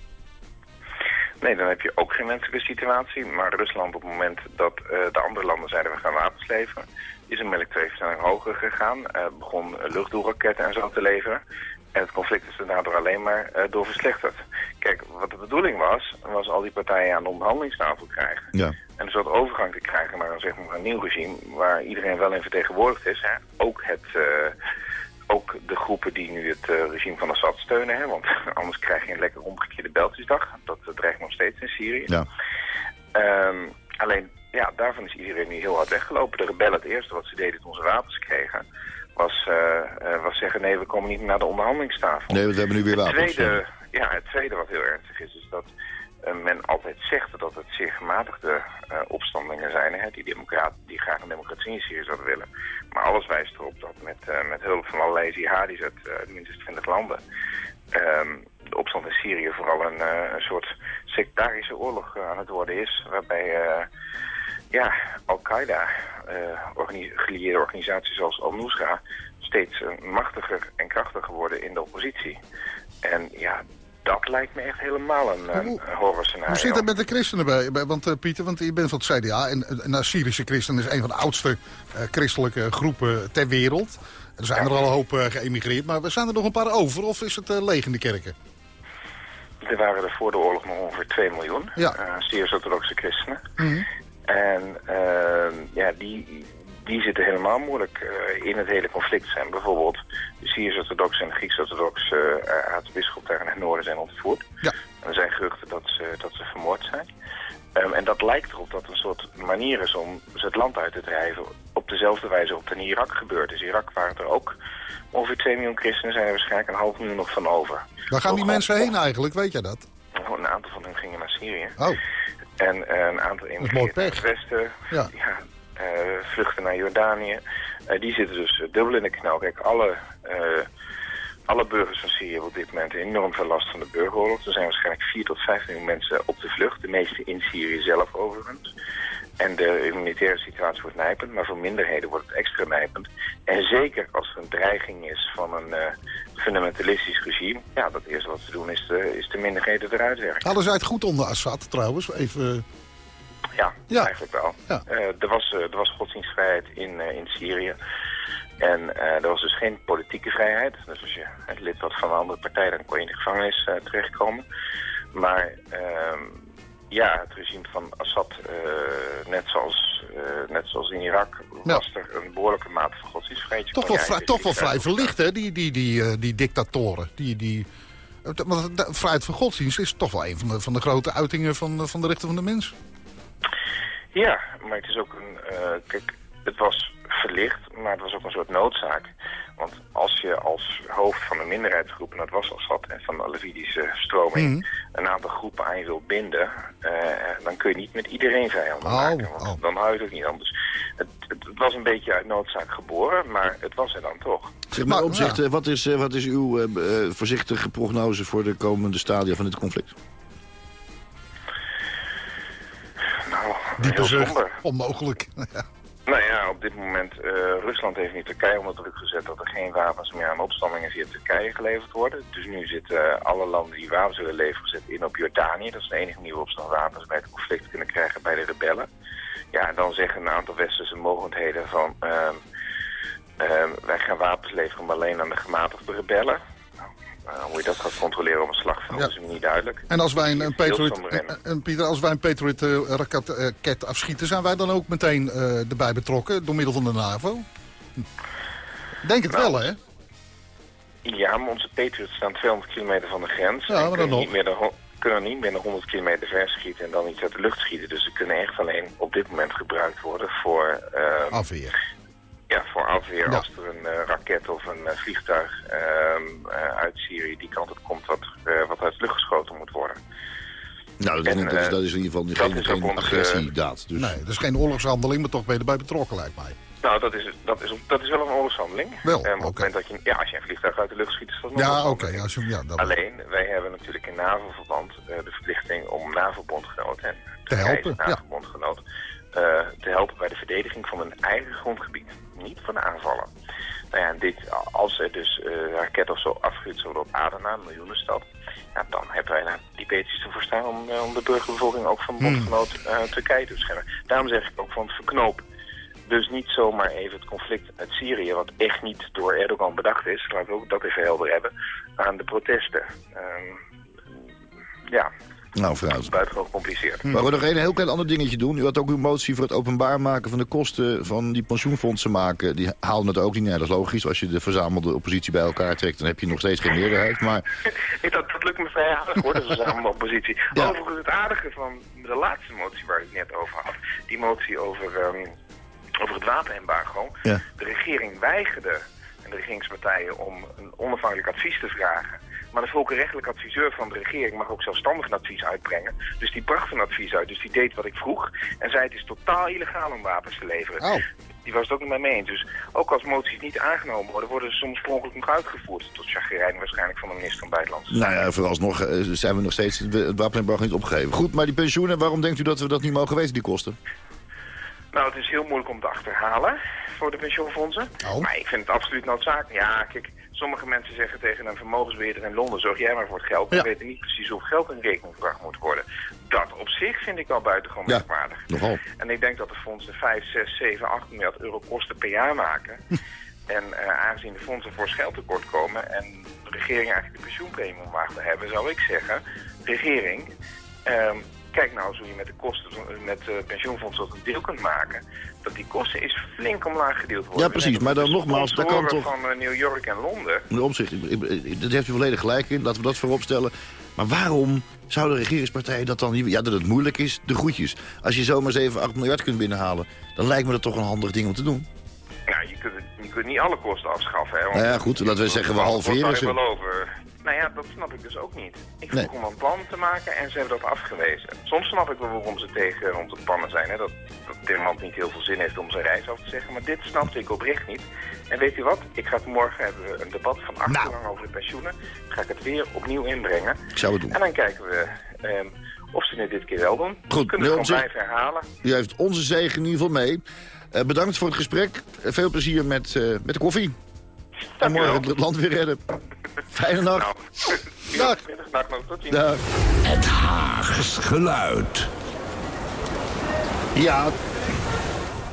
Nee, dan heb je ook geen wenselijke situatie. Maar Rusland op het moment dat uh, de andere landen zeiden we gaan wapens leveren is een melktweeversnelling hoger gegaan. Uh, begon luchtdoelraketten en zo te leveren. En het conflict is er daardoor alleen maar uh, door verslechterd. Kijk, wat de bedoeling was, was al die partijen aan de onderhandelingstafel krijgen. Ja. En een soort overgang te krijgen naar zeg maar, een nieuw regime waar iedereen wel in vertegenwoordigd is. Hè. Ook, het, uh, ook de groepen die nu het uh, regime van Assad steunen. Hè, want anders krijg je een lekker omgekeerde Beltjesdag. Dat dreigt nog steeds in Syrië. Ja. Um, alleen ja, daarvan is iedereen nu heel hard weggelopen. De rebellen, het eerste wat ze deden toen ze wapens kregen, was, uh, uh, was zeggen nee, we komen niet naar de onderhandelingstafel. Nee, we hebben nu weer wapens. Het tweede, ja, het tweede wat heel ernstig is, is dat uh, men altijd zegt dat het zeer gematigde opstandingen zijn. Hè, die, democraten, die graag een democratie in Syrië zouden willen. Maar alles wijst erop dat met, met hulp van allerlei jihadis uit minstens 20 landen... Um, de opstand in Syrië vooral een, een soort sectarische oorlog aan het worden is. Waarbij ja, Al-Qaeda, uh, organi gelieerde organisaties zoals Al-Nusra, steeds uh, machtiger en krachtiger worden in de oppositie. En ja, dat lijkt me echt helemaal een, een horrorscenario. Hoe zit het met de christenen bij? bij want uh, Pieter, want je bent van het CDA en, de Syrische christenen is een van de oudste christelijke groepen ter wereld. Er zijn ja. er al een hoop geëmigreerd, maar zijn er nog een paar over of is het leeg in de kerken? Er waren er voor de oorlog nog ongeveer 2 miljoen ja. Syrisch-orthodoxe christenen. Mm -hmm. En uh, ja, die, die zitten helemaal moeilijk uh, in het hele conflict. Zijn bijvoorbeeld de Syrisch-orthodox en de Grieks-orthodox uh, aartsbisschop daar in het noorden zijn ontvoerd. Ja. En er zijn geruchten dat ze, dat ze vermoord zijn. Um, en dat lijkt erop dat een soort manier is om ze het land uit te drijven. Op dezelfde wijze op in Irak gebeurd is. Irak waren er ook ongeveer 2 miljoen christenen, zijn er waarschijnlijk een half miljoen nog van over. Waar gaan die mensen heen eigenlijk, weet jij dat? Een aantal van hen gingen naar Syrië. Oh. En uh, een aantal immigranten uit het westen, ja. ja uh, vluchten naar Jordanië. Uh, die zitten dus dubbel in de knel. Kijk, alle, alle burgers van Syrië hebben op dit moment enorm veel last van de burgeroorlog. Er zijn waarschijnlijk 4 tot 5 miljoen mensen op de vlucht. De meeste in Syrië zelf overigens. En de humanitaire situatie wordt nijpend, maar voor minderheden wordt het extra nijpend. En zeker als er een dreiging is van een fundamentalistisch regime, ja, dat eerste wat ze doen is de, is de minderheden eruit werken. Hadden zij het goed onder Assad trouwens? Even... Ja, ja. eigenlijk wel. Ja. Uh, er, was, uh, er was godsdienstvrijheid in, uh, in Syrië. En er was dus geen politieke vrijheid. Dus als je het lid was van een andere partij, dan kon je in de gevangenis terechtkomen. Maar ehm, ja, het regime van Assad, net, zoals, net zoals in Irak, Ja. was er een behoorlijke mate van godsdienstvrijheid. Toch wel, vrij, toch wel vrij verlicht, hè, die, die, die, eh, die dictatoren. Die, die, eh, want vrijheid van godsdienst is toch wel een van de, van de grote uitingen van, eh, van de rechten van de mens. Ja, maar het is ook een... eh, kijk, het was verlicht, maar het was ook een soort noodzaak. Want als je als hoofd van een minderheidsgroep, en dat was Assad en van de Alevidische stroming, Mhm. een aantal groepen aan je wil binden, eh, dan kun je niet met iedereen vijanden Oh, maken. Want oh. dan hou je het ook niet aan. Dus het, het, was een beetje uit noodzaak geboren, maar het was er dan toch. Zeg maar, opzicht, ja. eh, wat, is, eh, wat is uw voorzichtige prognose voor de komende stadia van dit conflict? Nou, Diepe heel zucht. somber. Onmogelijk. Nou ja, op dit moment, eh, Rusland heeft nu Turkije onder druk gezet dat er geen wapens meer aan opstandingen via Turkije geleverd worden. Dus nu zitten alle landen die wapens willen leveren zetten in op Jordanië. Dat is de enige manier waarop ze wapens bij het conflict kunnen krijgen bij de rebellen. Ja, en dan zeggen een aantal westerse mogendheden van ehm, ehm, wij gaan wapens leveren, maar alleen aan de gematigde rebellen. Nou, hoe je dat gaat controleren op een slagveld Ja. is me niet duidelijk. En als wij een, een Patriot, en, Pieter, als wij een Patriot eh, raket, afschieten, zijn wij dan ook meteen eh, erbij betrokken door middel van de NAVO? Denk het Nou, wel, hè? Ja, maar onze Patriots staan 200 kilometer van de grens. Ja, maar dan nog. Niet meer dan, kunnen niet meer dan 100 kilometer ver schieten en dan iets uit de lucht schieten. Dus ze kunnen echt alleen op dit moment gebruikt worden voor, ehm, Afweer. Ja, voor afweer Ja. als er een eh, raket of een eh, vliegtuig ehm, eh, uit Syrië die kant op komt wat, eh, wat uit de lucht geschoten moet worden. Nou, dat, En, is, dat is in ieder geval geen, geen onze- agressiedaad. Dus. Nee, dat is geen oorlogshandeling, maar toch ben je erbij betrokken, lijkt mij. Nou, dat is, dat is, dat is wel een oorlogshandeling. Wel, op het moment dat je, ja, als je een vliegtuig uit de lucht schiet, is dat een Ja, oké. je- ja, dat- Alleen, wij hebben natuurlijk in NAVO-verband eh, de verplichting om NAVO-bondgenoten en Te helpen, ja. NAVO-bondgenoot te helpen bij de verdediging van hun eigen grondgebied. Niet van de aanvallen. Nou ja, dit, als er dus eh raketten of zo afgevuurd worden op Adana, een miljoenenstad, ja, dan hebben wij daar die petities te verstaan om, eh, om de burgerbevolking ook van bondgenoot eh, Turkije te beschermen. Daarom zeg ik ook van verknoop. Dus niet zomaar even het conflict uit Syrië, wat echt niet door Erdogan bedacht is, laten we ook dat even helder hebben, aan de protesten. Ehm, ja, Nou, vooruit. buitengewoon gecompliceerd. Maar we nog een heel klein ander dingetje doen. U had ook uw motie voor het openbaar maken van de kosten van die pensioenfondsen maken. Die haalden het ook niet. Ja, dat is logisch. Als je de verzamelde oppositie bij elkaar trekt, dan heb je nog steeds geen meerderheid. Maar dat, dat lukt me vrij aardig hoor, is samen oppositie. Ja. Overigens het aardige van de laatste motie waar ik net over had, die motie over, ehm, over het wapenembargo. Ja. De regering weigerde, en de regeringspartijen, om een onafhankelijk advies te vragen. Maar de volkenrechtelijk adviseur van de regering mag ook zelfstandig een advies uitbrengen. Dus die bracht een advies uit, dus die deed wat ik vroeg. En zei het is totaal illegaal om wapens te leveren. Oh. Die was het ook niet met mee eens. Dus ook als moties niet aangenomen worden, worden ze soms per ongeluk nog uitgevoerd. Tot chagrijn waarschijnlijk van de minister van Buitenlandse nou ja, vooralsnog eh, zijn we nog steeds het het wapenembargo niet opgegeven. Goed, maar die pensioenen, waarom denkt u dat we dat niet mogen weten, die kosten? Nou, het is heel moeilijk om te achterhalen voor de pensioenfondsen. Oh. Maar ik vind het absoluut noodzakelijk. Ja, kijk, sommige mensen zeggen tegen een vermogensbeheerder in Londen... zorg jij maar voor het geld. We Ja. weten niet precies hoeveel geld in rekening gebracht moet worden. Dat op zich vind ik al buitengewoon Ja. merkwaardig. Nogal. En ik denk dat de fondsen 5, 6, 7, 8 miljard euro kosten per jaar maken. en eh, aangezien de fondsen voor geldtekort komen... en de regering eigenlijk de pensioenpremie omlaag wil hebben... zou ik zeggen, regering... ehm, kijk nou eens hoe je met de kosten met uh, pensioenfondsen dat een deel kunt maken. Dat die kosten is flink omlaag gedeeld worden. Ja, precies, maar dan De nogmaals, dat kan toch- van eh, New York en Londen. In de ik- dat heeft u volledig gelijk in. Laten we dat voorop stellen. Maar waarom zouden regeringspartijen dat dan niet... Ja, dat het moeilijk is, de groetjes. Als je zomaar 7, 8 miljard kunt binnenhalen... dan lijkt me dat toch een handig ding om te doen. Nou, je kunt, het- je kunt niet alle kosten afschaffen. Hè, want- Nou ja, goed, laten we zeggen, we halveren ze. Nou ja, dat snap ik dus ook niet. Ik vroeg Nee. om een plan te maken en ze hebben dat afgewezen. Soms snap ik wel waarom ze tegen onze plannen zijn. Hè? Dat, dat Timmermans niet heel veel zin heeft om zijn reis af te zeggen. Maar dit snapte ik oprecht niet. En weet u wat? Ik ga het morgen hebben we een debat van acht Nou. lang over de pensioenen. Ga ik het weer opnieuw inbrengen. Ik zou het doen. En dan kijken we ehm, of ze het dit keer wel doen. Goed, Kunnen we gewoon blijven herhalen. U heeft onze zegen in ieder geval mee. Eh, bedankt voor het gesprek. Veel plezier met, eh, met de koffie. En Dank wel. morgen het land weer redden. Fijne nacht. Nou, Dag. middag, nacht nog. Tot ziens. Dag. Het Haags geluid. Ja.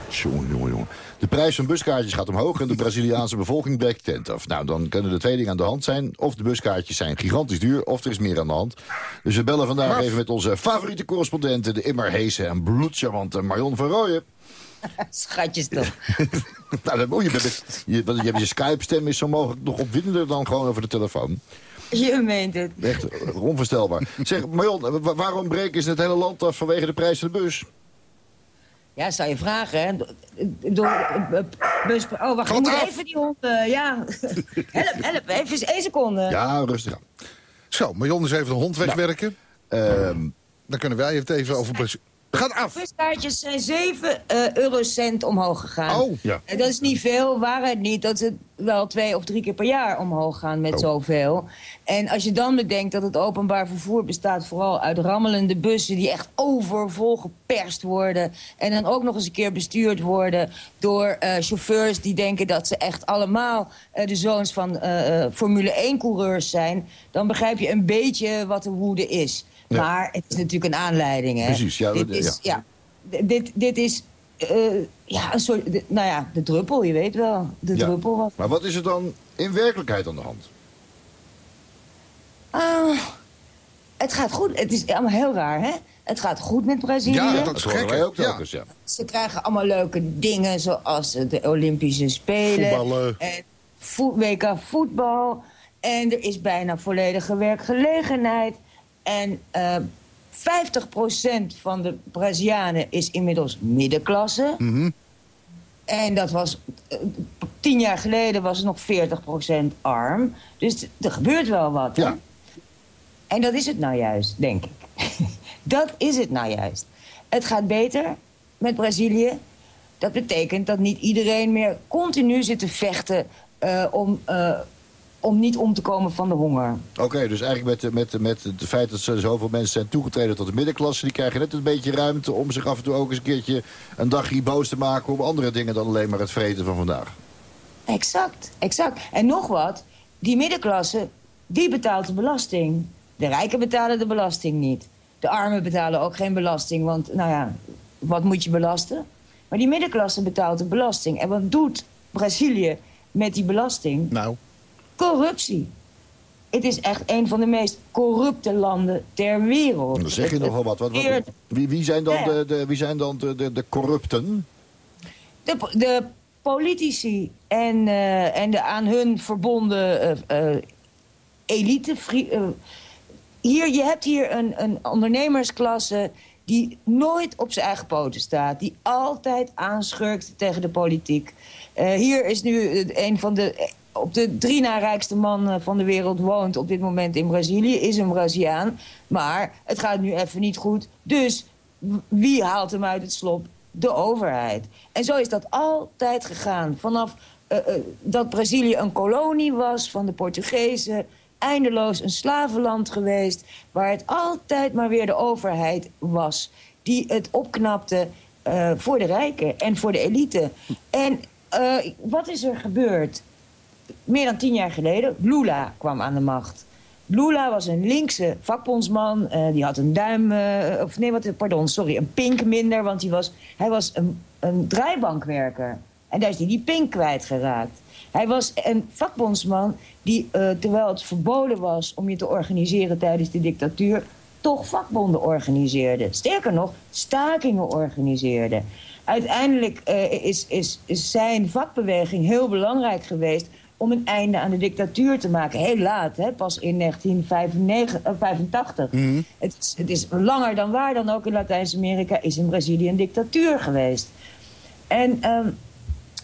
Jongen, jongen, jongen. De prijs van buskaartjes gaat omhoog en de Braziliaanse bevolking breekt tent af. Nou, dan kunnen er twee dingen aan de hand zijn. Of de buskaartjes zijn gigantisch duur, of er is meer aan de hand. Dus we bellen vandaag even met onze favoriete correspondenten... de immer heese en bloedcharmante Marion van Rooyen. Schatjes toch. nou, dat moet je. Je, want je, hebt je Skype-stem is zo mogelijk nog opwindender dan gewoon over de telefoon. Je meent het. Echt eh, onvoorstelbaar. Zeg, Marion, wa- waarom breken ze het hele land af vanwege de prijs van de bus? Ja, zou je vragen, hè? Door, oh, wacht, ik moet even die hond... Uh, ja, help, help, even één seconde. Ja, rustig aan. Zo, Marion is even de hond wegwerken. Nou, dan kunnen wij het even over... Gaat af. Buskaartjes zijn 7 uh, eurocent omhoog gegaan. Oh, ja. En dat is niet veel, waarheid niet. Dat ze wel twee of drie keer per jaar omhoog gaan met oh. zoveel. En als je dan bedenkt dat het openbaar vervoer bestaat... vooral uit rammelende bussen die echt overvol geperst worden... en dan ook nog eens een keer bestuurd worden... door uh, chauffeurs die denken dat ze echt allemaal... Uh, de zoons van Formule 1-coureurs zijn... dan begrijp je een beetje wat de woede is. Maar het is natuurlijk een aanleiding, hè? Precies, ja. Dit is, ja. dit, dit is uh, ja, een soort, nou ja, de druppel, je weet wel. De ja. druppel. Wat... Maar wat is er dan in werkelijkheid aan de hand? Uh, het gaat goed. Het is allemaal heel raar, hè? Het gaat goed met Brazilië. Ja, dat is gek. Ook telkens, ja. Ze krijgen allemaal leuke dingen, zoals de Olympische Spelen. Voetballen. En vo WK voetbal. En er is bijna volledige werkgelegenheid. En uh, 50% van de Brazilianen is inmiddels middenklasse. Mm -hmm. En dat was... Uh, tien jaar geleden was het nog 40% arm. Dus er gebeurt wel wat. Ja. En dat is het nou juist, denk ik. dat is het nou juist. Het gaat beter met Brazilië. Dat betekent dat niet iedereen meer continu zit te vechten... Uh, om om niet om te komen van de honger. Oké, dus eigenlijk met, met, met het feit dat er zoveel mensen zijn toegetreden tot de middenklasse... die krijgen net een beetje ruimte om zich af en toe ook eens een keertje... een dagje boos te maken om andere dingen dan alleen maar het vreten van vandaag. Exact, exact. En nog wat, die middenklasse, die betaalt de belasting. De rijken betalen de belasting niet. De armen betalen ook geen belasting, want nou ja, wat moet je belasten? Maar die middenklasse betaalt de belasting. En wat doet Brazilië met die belasting? Nou... Corruptie. Het is echt een van de meest corrupte landen ter wereld. Dan zeg je nogal wat. wat, wat wie, wie, zijn dan, de, de, wie zijn dan de, de, de corrupten? De, de politici en, uh, en de aan hun verbonden uh, uh, elite. hier, je hebt hier een, een ondernemersklasse die nooit op zijn eigen poten staat. Die altijd aanschurkt tegen de politiek. hier is nu een van de op de drie na rijkste man van de wereld woont op dit moment in Brazilië, is een Braziliaan. Maar het gaat nu even niet goed. Dus wie haalt hem uit het slop? De overheid. En zo is dat altijd gegaan. Vanaf uh, uh, dat Brazilië een kolonie was van de Portugezen... eindeloos een slavenland geweest... waar het altijd maar weer de overheid was... die het opknapte voor de rijken en voor de elite. En wat is er gebeurd? Meer dan tien jaar geleden, Lula kwam aan de macht. Lula was een linkse vakbondsman. Uh, die had een duim... Uh, of nee, wat, pardon, sorry, een pink minder. Want hij was, hij was een, een draaibankwerker. En daar is hij die pink kwijtgeraakt. Hij was een vakbondsman die, uh, terwijl het verboden was... om je te organiseren tijdens de dictatuur... toch vakbonden organiseerde. Sterker nog, stakingen organiseerde. Uiteindelijk is, is, is zijn vakbeweging heel belangrijk geweest om een einde aan de dictatuur te maken. Heel laat, hè? pas in 1985. Mm. Het, is, het is langer dan waar dan ook in Latijns-Amerika... is in Brazilië een dictatuur geweest. En um,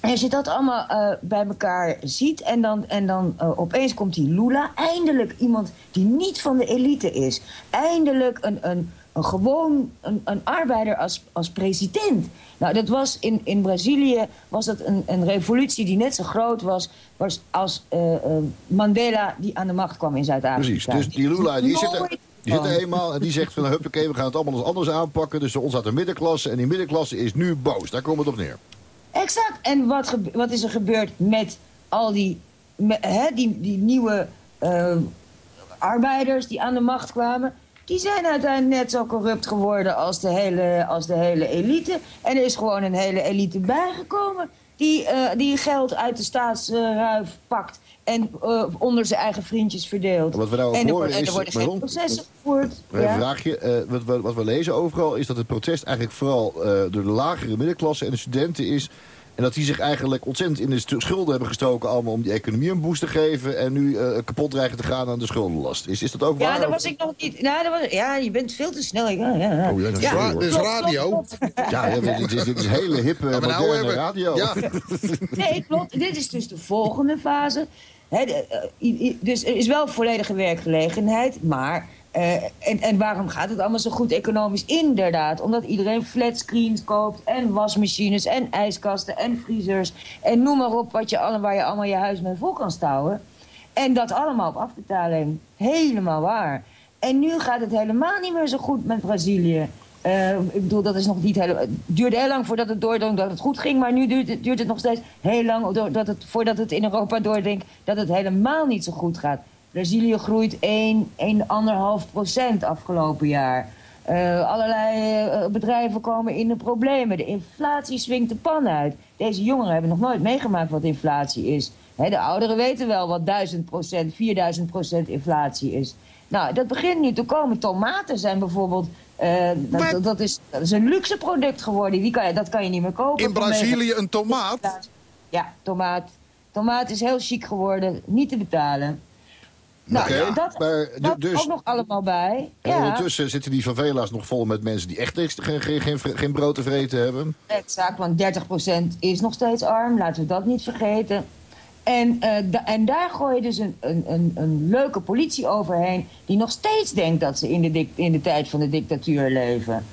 als je dat allemaal uh, bij elkaar ziet... en dan, en dan uh, opeens komt die Lula, eindelijk iemand die niet van de elite is. Eindelijk een, een, een gewoon een, een arbeider als, als president... Nou, dat was in, in Brazilië was dat een, een revolutie die net zo groot was, was als uh, uh, Mandela die aan de macht kwam in Zuid-Afrika. Precies, dus die Lula die zit er, die zit er eenmaal en die zegt van huppakee, we gaan het allemaal anders aanpakken. Dus ons staat een middenklasse en die middenklasse is nu boos. Daar komt het op neer. Exact. En wat, wat is er gebeurd met al die, met, hè, die, die nieuwe uh, arbeiders die aan de macht kwamen? Die zijn uiteindelijk net zo corrupt geworden als de hele, als de hele elite. En er is gewoon een hele elite bijgekomen die, uh, die geld uit de staatsruif pakt en uh, onder zijn eigen vriendjes verdeelt. Wat we nou en, er, horen en er is, worden geen processen gevoerd. Een ja? vraagje. Uh, wat, wat, wat, we lezen overal is dat het protest eigenlijk vooral uh, door de lagere middenklasse en de studenten is En dat die zich eigenlijk ontzettend in de schulden hebben gestoken... allemaal om die economie een boost te geven... en nu uh, kapot dreigen te gaan aan de schuldenlast. Is, is dat ook waar? Ja, dat was ik nog niet... Nou, dat was, ja, je bent veel te snel. Ja, ja. Oh ja, dat is, ja, radio. Ja, ja dit, is, dit is hele hippe, ja, nou moderne radio. Ja. nee, klopt. Dit is dus de volgende fase. dus er is wel volledige werkgelegenheid, maar uh, en, en waarom gaat het allemaal zo goed economisch? Inderdaad, omdat iedereen flatscreens koopt en wasmachines en ijskasten en vriezers. En noem maar op wat je, waar je allemaal je huis mee vol kan stouwen. En dat allemaal op afbetaling. Helemaal waar. En nu gaat het helemaal niet meer zo goed met Brazilië. Uh, ik bedoel, dat is nog niet heel, het duurde heel lang voordat het doordrong dat het goed ging. Maar nu duurt het, duurt het nog steeds heel lang dat het, voordat het in Europa doordringt dat het helemaal niet zo goed gaat. Brazilië groeit 1, 1,5 procent afgelopen jaar. Uh, allerlei uh, bedrijven komen in de problemen. De inflatie swingt de pan uit. Deze jongeren hebben nog nooit meegemaakt wat inflatie is. de ouderen weten wel wat 1000 procent, 4000 procent inflatie is. Nou, dat begint nu te komen. Tomaten zijn bijvoorbeeld... Uh, dat, dat, is, dat is een luxe product geworden. Die kan je, dat kan je niet meer kopen. In Brazilië een tomaat? Ja, tomaat. Tomaat is heel chic geworden. Niet te betalen. Nou, okay, dat, maar, dat dus, ook nog allemaal bij. En ja. ondertussen zitten die favela's nog vol met mensen die echt niks, geen, geen, geen, geen brood te vreten hebben. Exact, want 30% is nog steeds arm, laten we dat niet vergeten. En, uh, en daar gooi je dus een, een, een, een, leuke politie overheen... die nog steeds denkt dat ze in de, in de tijd van de dictatuur leven.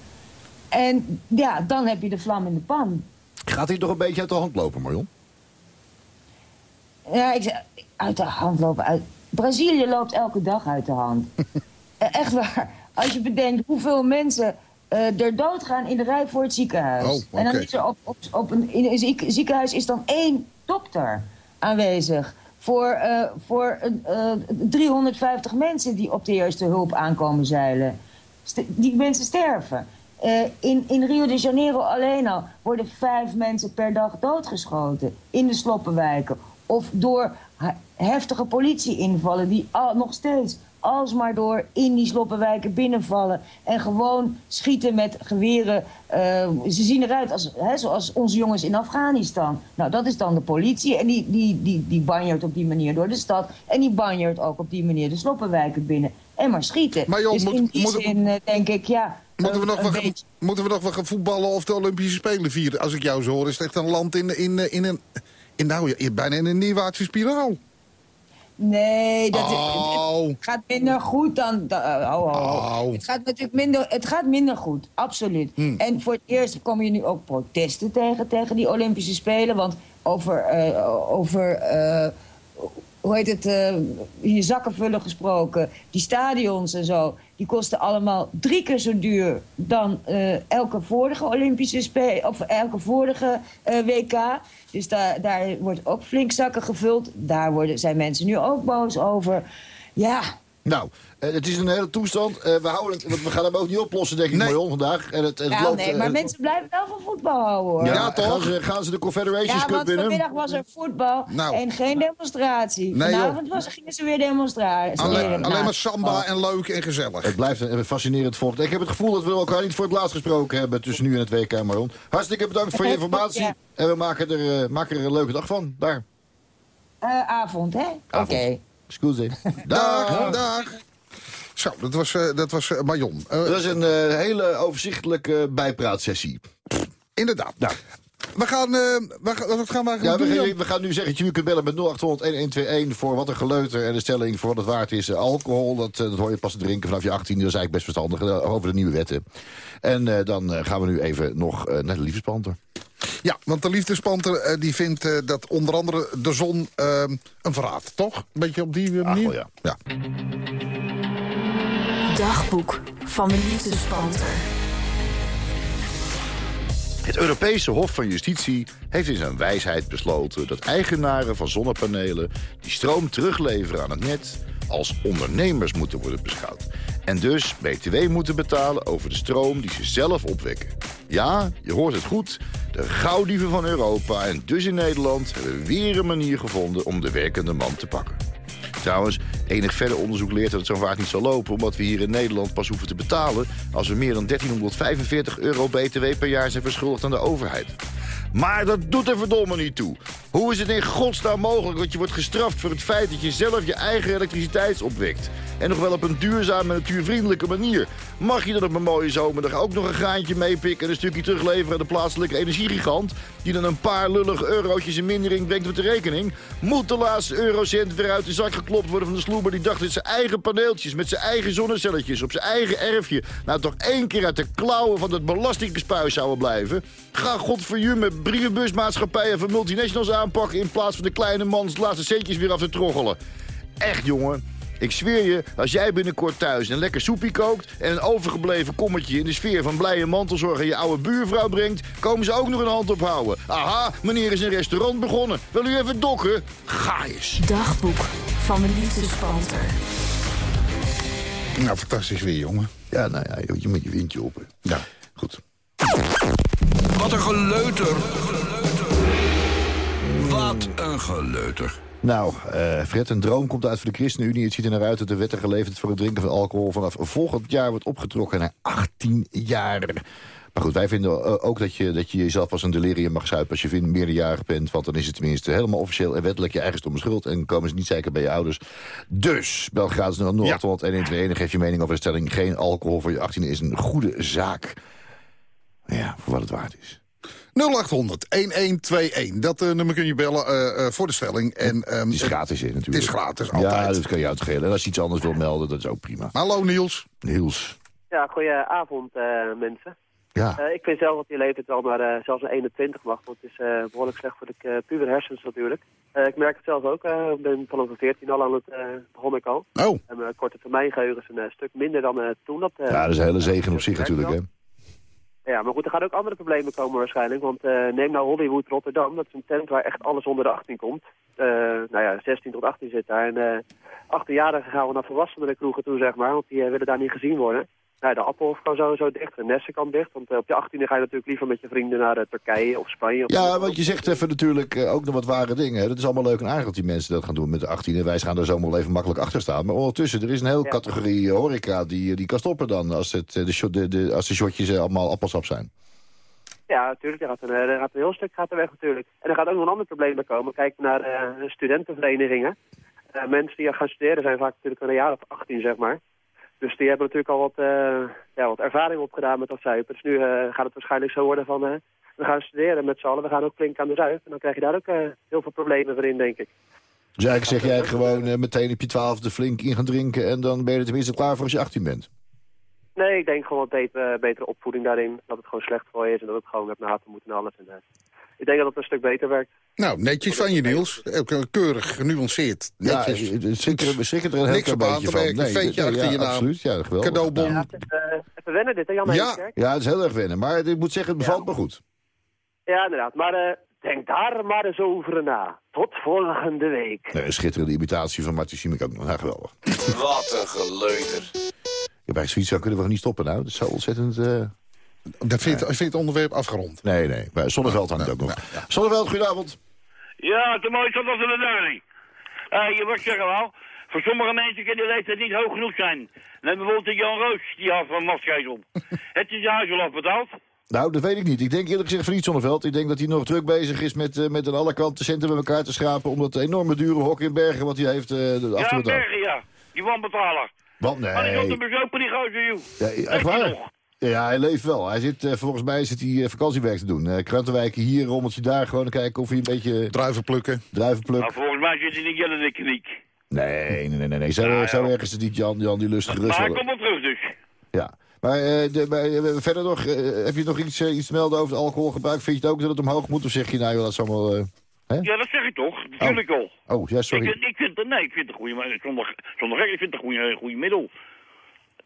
En ja, dan heb je de vlam in de pan. Gaat hij toch een beetje uit de hand lopen, Marion? Ja, ik uit de hand lopen... Uit, Brazilië loopt elke dag uit de hand. Eh, echt waar. Als je bedenkt hoeveel mensen uh, er doodgaan in de rij voor het ziekenhuis. Oh, En dan is er op, op, op een, in een ziekenhuis is dan één dokter aanwezig. Voor, uh, voor uh, 350 mensen die op de eerste hulp aankomen zeilen. die mensen sterven. in, in Rio de Janeiro alleen al worden vijf mensen per dag doodgeschoten. In de sloppenwijken. Of door heftige politieinvallen die al, nog steeds alsmaar door in die sloppenwijken binnenvallen... en gewoon schieten met geweren. Uh, ze zien eruit als, hè, zoals onze jongens in Afghanistan. Nou, dat is dan de politie en die, die, die, die banjert op die manier door de stad... en die banjert ook op die manier de sloppenwijken binnen. En maar schieten. Maar joh, dus moet, in die moet, zin uh, denk ik, ja... Moeten we, nog wel, moeten we nog wel gaan voetballen of de Olympische Spelen vieren? Als ik jou zo hoor, is het echt een land in, in, in, een, in, nou, bijna in een neerwaartse spiraal. Nee, dat oh. het, gaat minder goed dan... oh, oh, oh. Het gaat natuurlijk minder, het gaat minder goed, absoluut. Hmm. En voor het eerst komen je nu ook protesten tegen, tegen die Olympische Spelen. Want over, uh, over uh, hoe heet het, uh, je zakken vullen gesproken... die stadions en zo, die kosten allemaal drie keer zo duur... dan elke vorige Olympische of elke vorige WK... Dus daar, daar wordt ook flink zakken gevuld. Daar worden, zijn mensen nu ook boos over. Ja, nou, uh, het is een hele toestand. Uh, we, houden het, we gaan hem ook niet oplossen, denk ik, nee. Marion, vandaag. En het, het ja, loopt, nee, maar uh, mensen blijven wel van voetbal houden, hoor. Ja, toch? Gaan ze, gaan ze de Confederations ja, Cup winnen? vanmiddag was er voetbal nou. en geen demonstratie. Nee, Vanavond was, gingen ze weer demonstreren. Alleen, alleen nou. maar samba en leuk en gezellig. Het blijft een fascinerend volk. Ik heb het gevoel dat we elkaar niet voor het laatst gesproken hebben... tussen nu en het WK, Marion. Hartstikke bedankt voor je informatie. En we maken er, maken er een leuke dag van, daar. avond, hè? Oké. Okay. Scusi. Dag, dag. Zo, dat was, uh, dat was uh, Marion. Uh, dat was een hele overzichtelijke bijpraatsessie. Inderdaad. Nou. We gaan, wat gaan we ja, we, gaan, we gaan nu zeggen, je kunt bellen met 0800-1121 voor wat een geleuter en de stelling voor wat het waard is. alcohol, dat, dat hoor je pas te drinken vanaf je 18 dat is eigenlijk best verstandig, over de nieuwe wetten. En dan gaan we nu even nog naar de liefdespanter. Ja, want de liefdespanter die vindt dat onder andere de zon een verraad, toch? Een beetje op die manier? Ach, ja. ja. Dagboek van de liefdespanter. Het Europese Hof van Justitie heeft in zijn wijsheid besloten... dat eigenaren van zonnepanelen die stroom terugleveren aan het net... als ondernemers moeten worden beschouwd. En dus btw moeten betalen over de stroom die ze zelf opwekken. Ja, je hoort het goed. De gauwdieven van Europa en dus in Nederland... hebben weer een manier gevonden om de werkende man te pakken. Trouwens, enig verder onderzoek leert dat het zo vaak niet zal lopen... omdat we hier in Nederland pas hoeven te betalen... als we meer dan 1345 euro btw per jaar zijn verschuldigd aan de overheid. Maar dat doet er verdomme niet toe. Hoe is het in godsnaam mogelijk dat je wordt gestraft voor het feit dat je zelf je eigen elektriciteit opwekt? En nog wel op een duurzame, natuurvriendelijke manier. Mag je dan op een mooie zomerdag ook nog een graantje meepikken... en een stukje terugleveren aan de plaatselijke energiegigant... die dan een paar lullige eurotjes in mindering brengt op de rekening? Moet de laatste eurocent weer uit de zak geklopt worden van de sloeber... die dacht dat zijn eigen paneeltjes met zijn eigen zonnecelletjes... op zijn eigen erfje nou toch één keer uit de klauwen van het belastinggespuis zouden blijven? Ga godverjuur met brievenbusmaatschappijen van multinationals aanpakken... in plaats van de kleine mans laatste centjes weer af te troggelen. Echt, jongen. Ik zweer je, als jij binnenkort thuis een lekker soepie kookt... en een overgebleven kommetje in de sfeer van blije mantelzorg... aan je oude buurvrouw brengt, komen ze ook nog een hand ophouden. Aha, meneer is een restaurant begonnen. Wil u even dokken? Ga eens. Dagboek van de liefdespanter. Nou, fantastisch weer, jongen. Ja, nou ja, je moet je windje op. hè. Ja. Goed. Wat een geleuter. Wat een geleuter. Nou, eh, Fred, een droom komt uit voor de ChristenUnie. Het ziet er naar uit dat de wettige leeftijd voor het drinken van alcohol... vanaf volgend jaar wordt opgetrokken naar 18 jaar. Maar goed, wij vinden eh, ook dat je, dat je jezelf als een delirium mag zuipen... als je vindt meerderjarig bent, want dan is het tenminste helemaal officieel... en wettelijk je eigen schuld en komen ze niet zeker bij je ouders. Dus, bel gratis naar 0800 112 en geef je mening over de stelling... geen alcohol voor je 18 is een goede zaak. Ja, voor wat het waard is. 0800 1121. Dat eh, nummer kun je bellen eh, eh, voor de stelling. En, ehm, Het is gratis, hè, natuurlijk. Het is gratis, altijd. Ja, dat kan je uitschelen. En als je iets anders wil melden, dat is ook prima. Hallo Niels. Niels. Ja, goedenavond uh, mensen. Ja. Uh, ik vind zelf dat die leeftijd wel maar uh, zelfs een 21 mag, want het is uh, behoorlijk slecht voor de puber hersens natuurlijk. ik merk het zelf ook, ik ben vanaf mijn 14 al aan het begon ik al. Oh. En mijn korte termijn geheugen is een stuk minder dan toen. Dat, ja, dat is een hele zegen op zich natuurlijk, hè. Ja, maar goed, er gaan ook andere problemen komen waarschijnlijk. Want neem nou Hollywood Rotterdam, dat is een tent waar echt alles onder de 18 komt. nou ja, 16 tot 18 zit daar. En 18-jarigen gaan we naar volwassenere kroegen toe, zeg maar, want die willen daar niet gezien worden. Nou, de Appelhof kan sowieso dicht, de Nessen kan dicht. Want uh, op je 18e ga je natuurlijk liever met je vrienden naar uh, Turkije of Spanje. Of ja, want je zegt even natuurlijk uh, ook nog wat ware dingen. Hè. Dat is allemaal leuk en aardig dat die mensen dat gaan doen met de 18e. Wij gaan er zomaar wel even makkelijk achter staan. Maar ondertussen, er is een hele ja. categorie horeca die, die kan stoppen dan... als, het, de, de, de, als de shotjes allemaal appelsap zijn. Ja, natuurlijk. Er gaat een, er gaat een heel stuk gaat er weg natuurlijk. En er gaat ook nog een ander probleem bij komen. Kijk naar studentenverenigingen. mensen die gaan studeren zijn vaak natuurlijk een jaar of 18, zeg maar. Dus die hebben natuurlijk al wat, uh, ja, wat ervaring opgedaan met dat zuipen. Dus nu uh, gaat het waarschijnlijk zo worden van... Uh, we gaan studeren met z'n allen, we gaan ook klinken aan de zuip. En dan krijg je daar ook heel veel problemen voor in, denk ik. Dus eigenlijk zeg jij gewoon meteen op je twaalfde flink in gaan drinken... en dan ben je er tenminste klaar voor als je 18 bent? Nee, ik denk gewoon beter, betere opvoeding daarin. Dat het gewoon slecht voor je is en dat het gewoon met naten moet en alles. En, ik denk dat het een stuk beter werkt. Nou, netjes van je, Niels. Keurig, genuanceerd. Netjes. Ja, we schrikken er een Niks op aan werken, veetje dat- achter ja, je naam. absoluut. Ja, geweldig. Cadeaubon. Ja, het is, eh, even wennen dit, hè, Jan Ja. Heemskerk? Ja, het is heel erg wennen. Maar ik moet zeggen, het bevalt me goed. Ja, inderdaad. Maar eh, denk daar maar eens over na. Tot volgende week. Nee, een schitterende imitatie van Martin nog. Nou, geweldig. Wat een geleuter. Ja, bij zoiets zou kunnen we gewoon niet stoppen nou. Dat is zo ontzettend... eh, Dat vind, je- vind je het onderwerp afgerond? Nee, nee. Maar Zonneveld hangt ook nog. Zonneveld, goedenavond. Ja, te mooi tot als een derby. Eh je wordt zeggen wel, voor sommige mensen kan die leeftijd niet hoog genoeg zijn. Neem bijvoorbeeld de Jan Roos, die had van Mastgezel. Het is je huis al afbetaald. Nou, dat weet ik niet. Ik denk eerlijk gezegd van niet Zonneveld. Ik denk dat hij nog druk bezig is met, eh, met aan alle kanten centen bij elkaar te schrapen... om dat enorme dure hok in Bergen wat hij heeft eh af te Ja, betalen. Bergen, ja. Die wanbetaler. Want Maar die komt nee. bezopen, die gozer, joh. Ja, echt waar? Ja, hij leeft wel. Hij zit, eh, volgens mij zit hij eh, vakantiewerk te doen. Eh krantenwijken hier, rommeltje daar. Gewoon kijken of hij een beetje... Druiven plukken. Druiven plukt. Nou, volgens mij zit hij niet in de kliniek. Nee, nee, nee. nee, nee. Zo, Ja, zo ja. erg is het niet, Jan, Jan die lustige rust. Maar hij komt wel terug dus. Ja. Maar, eh, de, maar verder nog, heb je nog iets, iets te melden over het alcoholgebruik? Vind je het ook dat het omhoog moet? Of zeg je nou, dat is allemaal... eh, hè? Ja, dat zeg ik toch. Natuurlijk al. Oh, ja, Ik sorry. vind, ik vind, het- nee, ik vind het een goede, maar zonder, zonder gek, ik vind het een goede, goede middel.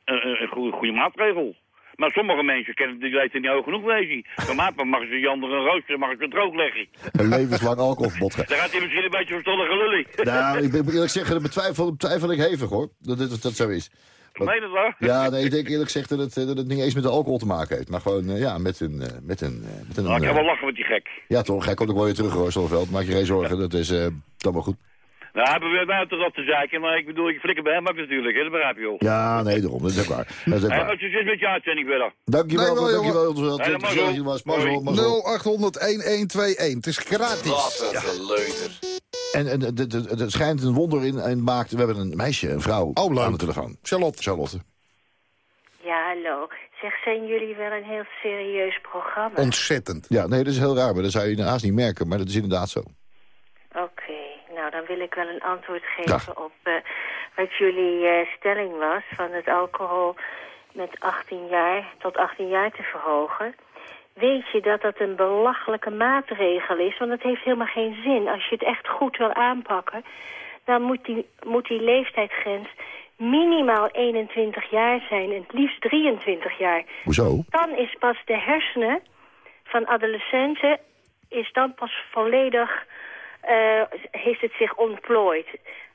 Een goede, goede maatregel. Maar sommige mensen kennen die leeftijd niet hoog genoeg wezen. Van mij mag ze die andere rooster, mag ik het droog leggen. Een levenslang alcoholverbod. Dan gaat hij misschien een beetje verstandige lully. Nou, ik moet eerlijk zeggen, dat betwijfel, betwijfel ik hevig, hoor. Dat dat, dat, zo is. Meen je dat waar? Ja, nee, ik denk eerlijk gezegd dat het, eh, dat het niet eens met de alcohol te maken heeft. Maar gewoon, eh, ja, met een... eh, met een, met een Nou, ik ga wel lachen met die gek. ja, toch. Hij komt ook wel weer terug, hoor, Zonneveld. Maak je geen zorgen. Dat is dan maar goed. Nou, hebben we buiten dat te zeiken, maar ik bedoel, ik flikker bij hem ook natuurlijk, hè? dat begrijp je ook. Ja, nee, daarom. Dat is ook waar. Dat is ook waar. met je uitzending verder? Dankjewel, Nee, wel, dankjewel. dankjewel. Mazzel. gezellig was. Mazzel, mazzel. 0800 1121. Het is gratis. Wat een geleuter. En, en het- het schijnt een wonder in, in maakt. We hebben een meisje, een vrouw Oh, leuk. aan de telefoon. Charlotte. Charlotte. Ja, hallo. Zeg, zijn jullie wel een heel serieus programma? Ontzettend. Ja, nee, dat is heel raar, maar dat zou je haast niet merken. Maar dat is inderdaad zo. Dan wil ik wel een antwoord geven op eh, wat jullie eh, stelling was... van het alcohol met 18 jaar tot 18 jaar te verhogen. Weet je dat dat een belachelijke maatregel is? Want het heeft helemaal geen zin. Als je het echt goed wil aanpakken... dan moet die, moet die leeftijdsgrens minimaal 21 jaar zijn... en het liefst 23 jaar. Hoezo? Dan is pas de hersenen van adolescenten... is dan pas volledig... eh, heeft het zich ontplooid.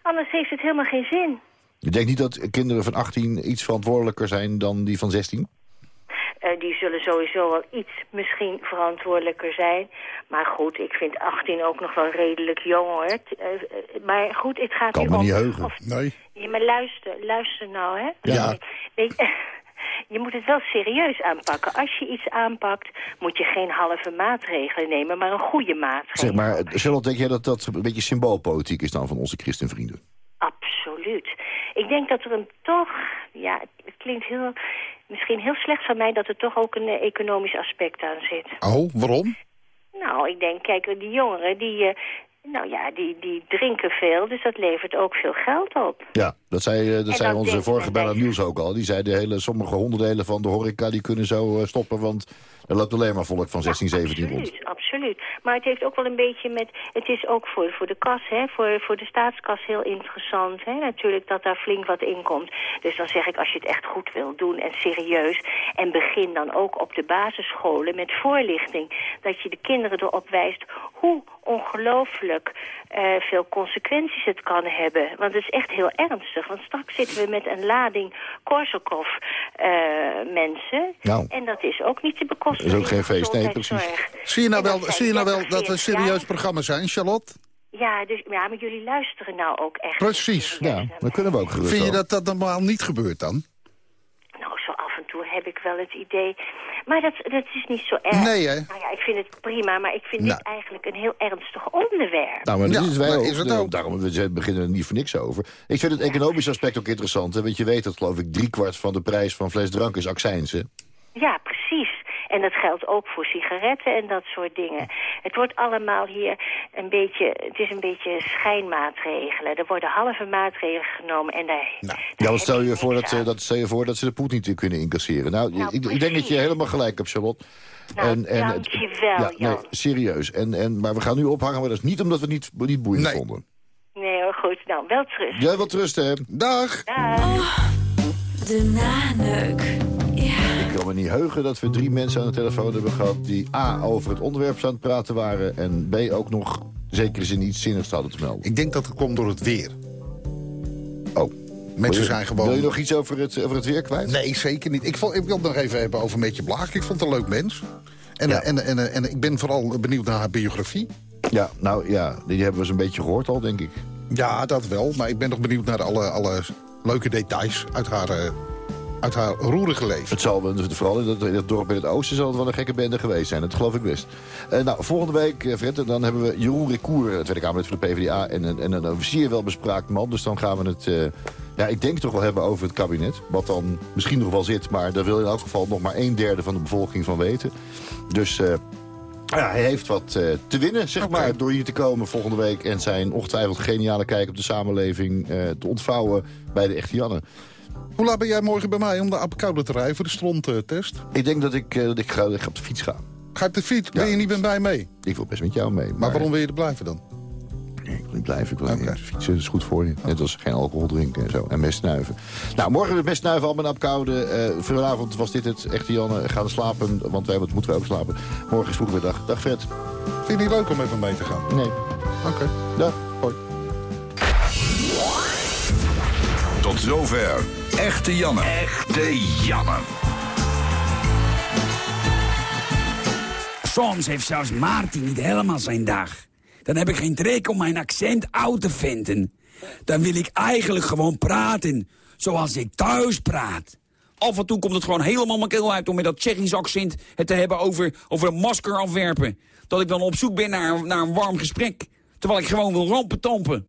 Anders heeft het helemaal geen zin. Je denkt niet dat kinderen van 18 iets verantwoordelijker zijn dan die van 16? Eh, die zullen sowieso wel iets misschien verantwoordelijker zijn. Maar goed, ik vind 18 ook nog wel redelijk jong hoor. Eh, maar goed, het gaat Kan u me om... niet heugen. of- Nee. Ja, maar luister, luister nou hè. Ja. Weet je, moet het wel serieus aanpakken. Als je iets aanpakt, moet je geen halve maatregelen nemen, maar een goede maatregel. Zeg maar, Charlotte, denk jij dat dat een beetje symboolpolitiek is dan van onze christenvrienden? Absoluut. Ik denk dat er een toch, ja, het klinkt heel, misschien heel slecht van mij dat er toch ook een eh, economisch aspect aan zit. Oh, waarom? Nou, ik denk, kijk, die jongeren, die, eh, nou ja, die, die drinken veel, dus dat levert ook veel geld op. Ja, dat zei, eh, dat zei onze vorige bij- nieuws ook al. Die zei de hele, sommige onderdelen van de horeca die kunnen zo eh, stoppen, want er loopt alleen maar volk van 16, 17 rond. Absoluut. Maar het heeft ook wel een beetje met... Het is ook voor, voor de kas, hè, voor, voor de staatskas heel interessant. Hè, natuurlijk dat daar flink wat in komt. Dus dan zeg ik, als je het echt goed wil doen en serieus... en begin dan ook op de basisscholen met voorlichting... dat je de kinderen erop wijst hoe ongelooflijk eh, veel consequenties het kan hebben. Want het is echt heel ernstig. Want straks zitten we met een lading Korsakoff-mensen... Nou. en dat is ook niet te bekostigen. Dat is ook geen feest, nee, gezondheidszorg. Zie je nou En wel, dat zijn zie je nou wel 30, dat we een 40 serieus programma zijn, Charlotte? Ja, dus, ja, maar jullie luisteren nou ook echt. Precies. Ja, dat kunnen we ook gerust Vind je dat dat normaal niet gebeurt dan? Nou, zo af en toe heb ik wel het idee. Maar dat, dat is niet zo erg. Nee, hè? Nou ja, ik vind het prima, maar ik vind Nou. dit eigenlijk een heel ernstig onderwerp. Nou, maar dat Ja, is wij maar ook. is het ook. Daarom we beginnen we er niet voor niks over. Ik vind het economische aspect ook interessant. Hè? Want je weet dat, geloof ik, driekwart van de prijs van fles drank is accijns. hè? Ja, precies. En dat geldt ook voor sigaretten en dat soort dingen. Het wordt allemaal hier een beetje... Het is een beetje schijnmaatregelen. Er worden halve maatregelen genomen en daar... Nou, Ja, wat stel je, voor dat, eh, dat, stel je voor dat ze de poet niet kunnen incasseren. Nou, Nou, ik, ik denk dat je helemaal gelijk hebt, Charlotte. Nou, dankjewel, ja, nee, Jan. serieus. En, en, maar we gaan nu ophangen, maar dat is niet omdat we het niet, niet boeiend Nee. vonden. Nee hoor, goed. Nou, wel terug. Jij wat rust, hè? Dag! Dag. De naneuk. Ik kan me niet heugen dat we drie mensen aan de telefoon hebben gehad... die A, over het onderwerp aan het praten waren... en B, ook nog zekere zin iets zinnigs hadden te melden. Ik denk dat het komt door het weer. Oh. Mensen zijn gewoon... Wil je nog iets over het, over het weer kwijt? Nee, zeker niet. Ik, vond, ik wil het nog even hebben over Metje Blaak. Ik vond het een leuk mens. En, Ja. en, en, en, ik ben vooral benieuwd naar haar biografie. Ja, nou ja, die hebben we zo'n beetje gehoord al, denk ik. Ja, dat wel. Maar ik ben nog benieuwd naar alle, alle leuke details uit haar, eh, uit haar roerige leven. Het zal wel- vooral in dat, in dat dorp in het oosten zal het wel een gekke bende geweest zijn. Dat geloof ik best. Eh, nou, volgende week, eh, Fred, dan hebben we Jeroen Recour, het Tweede Kamerlid van de PvdA... en, een- en een zeer welbespraakt man. Dus dan gaan we het, eh, ja, ik denk toch wel hebben over het kabinet. Wat dan misschien nog wel zit, maar daar wil in elk geval nog maar een derde van de bevolking van weten. Dus... eh, ja, hij heeft wat eh, te winnen, zeg maar, door hier te komen volgende week... en zijn ongetwijfeld geniale kijk op de samenleving eh, te ontvouwen bij de echte Janne. Hoe laat ben jij morgen bij mij om de apkoude te rijden voor de strontest? Ik denk dat ik, eh, dat ik, ga, ik ga op de fiets gaan. Ga je op de fiets? Ja. Ben je niet met mij mee? Ik wil best met jou mee. Maar, Maar waarom wil je er blijven dan? Nee, ik wil niet blijven. Ik wil niet. Fietsen is goed voor je. Net als geen alcohol drinken en zo. En mes snuiven. Nou, morgen mes snuiven, al met apkoude. Eh vanavond was dit het. Echte Janne, ga slapen. Want wij moeten ook slapen. Morgen is vroeg weer dag. Dag Fred. Vind je het niet leuk om met me mee te gaan? Nee. Oké. Dag. Hoi. Tot zover. Echte Janne. Echte Janne. Soms heeft zelfs Maarten niet helemaal zijn dag. dan heb ik geen trek om mijn accent oud te vinden. Dan wil ik eigenlijk gewoon praten, zoals ik thuis praat. Af en toe komt het gewoon helemaal mijn keel uit om met dat Tsjechisch accent het te hebben over, over een masker afwerpen. Dat ik dan op zoek ben naar, naar een warm gesprek. Terwijl ik gewoon wil rampen tampen.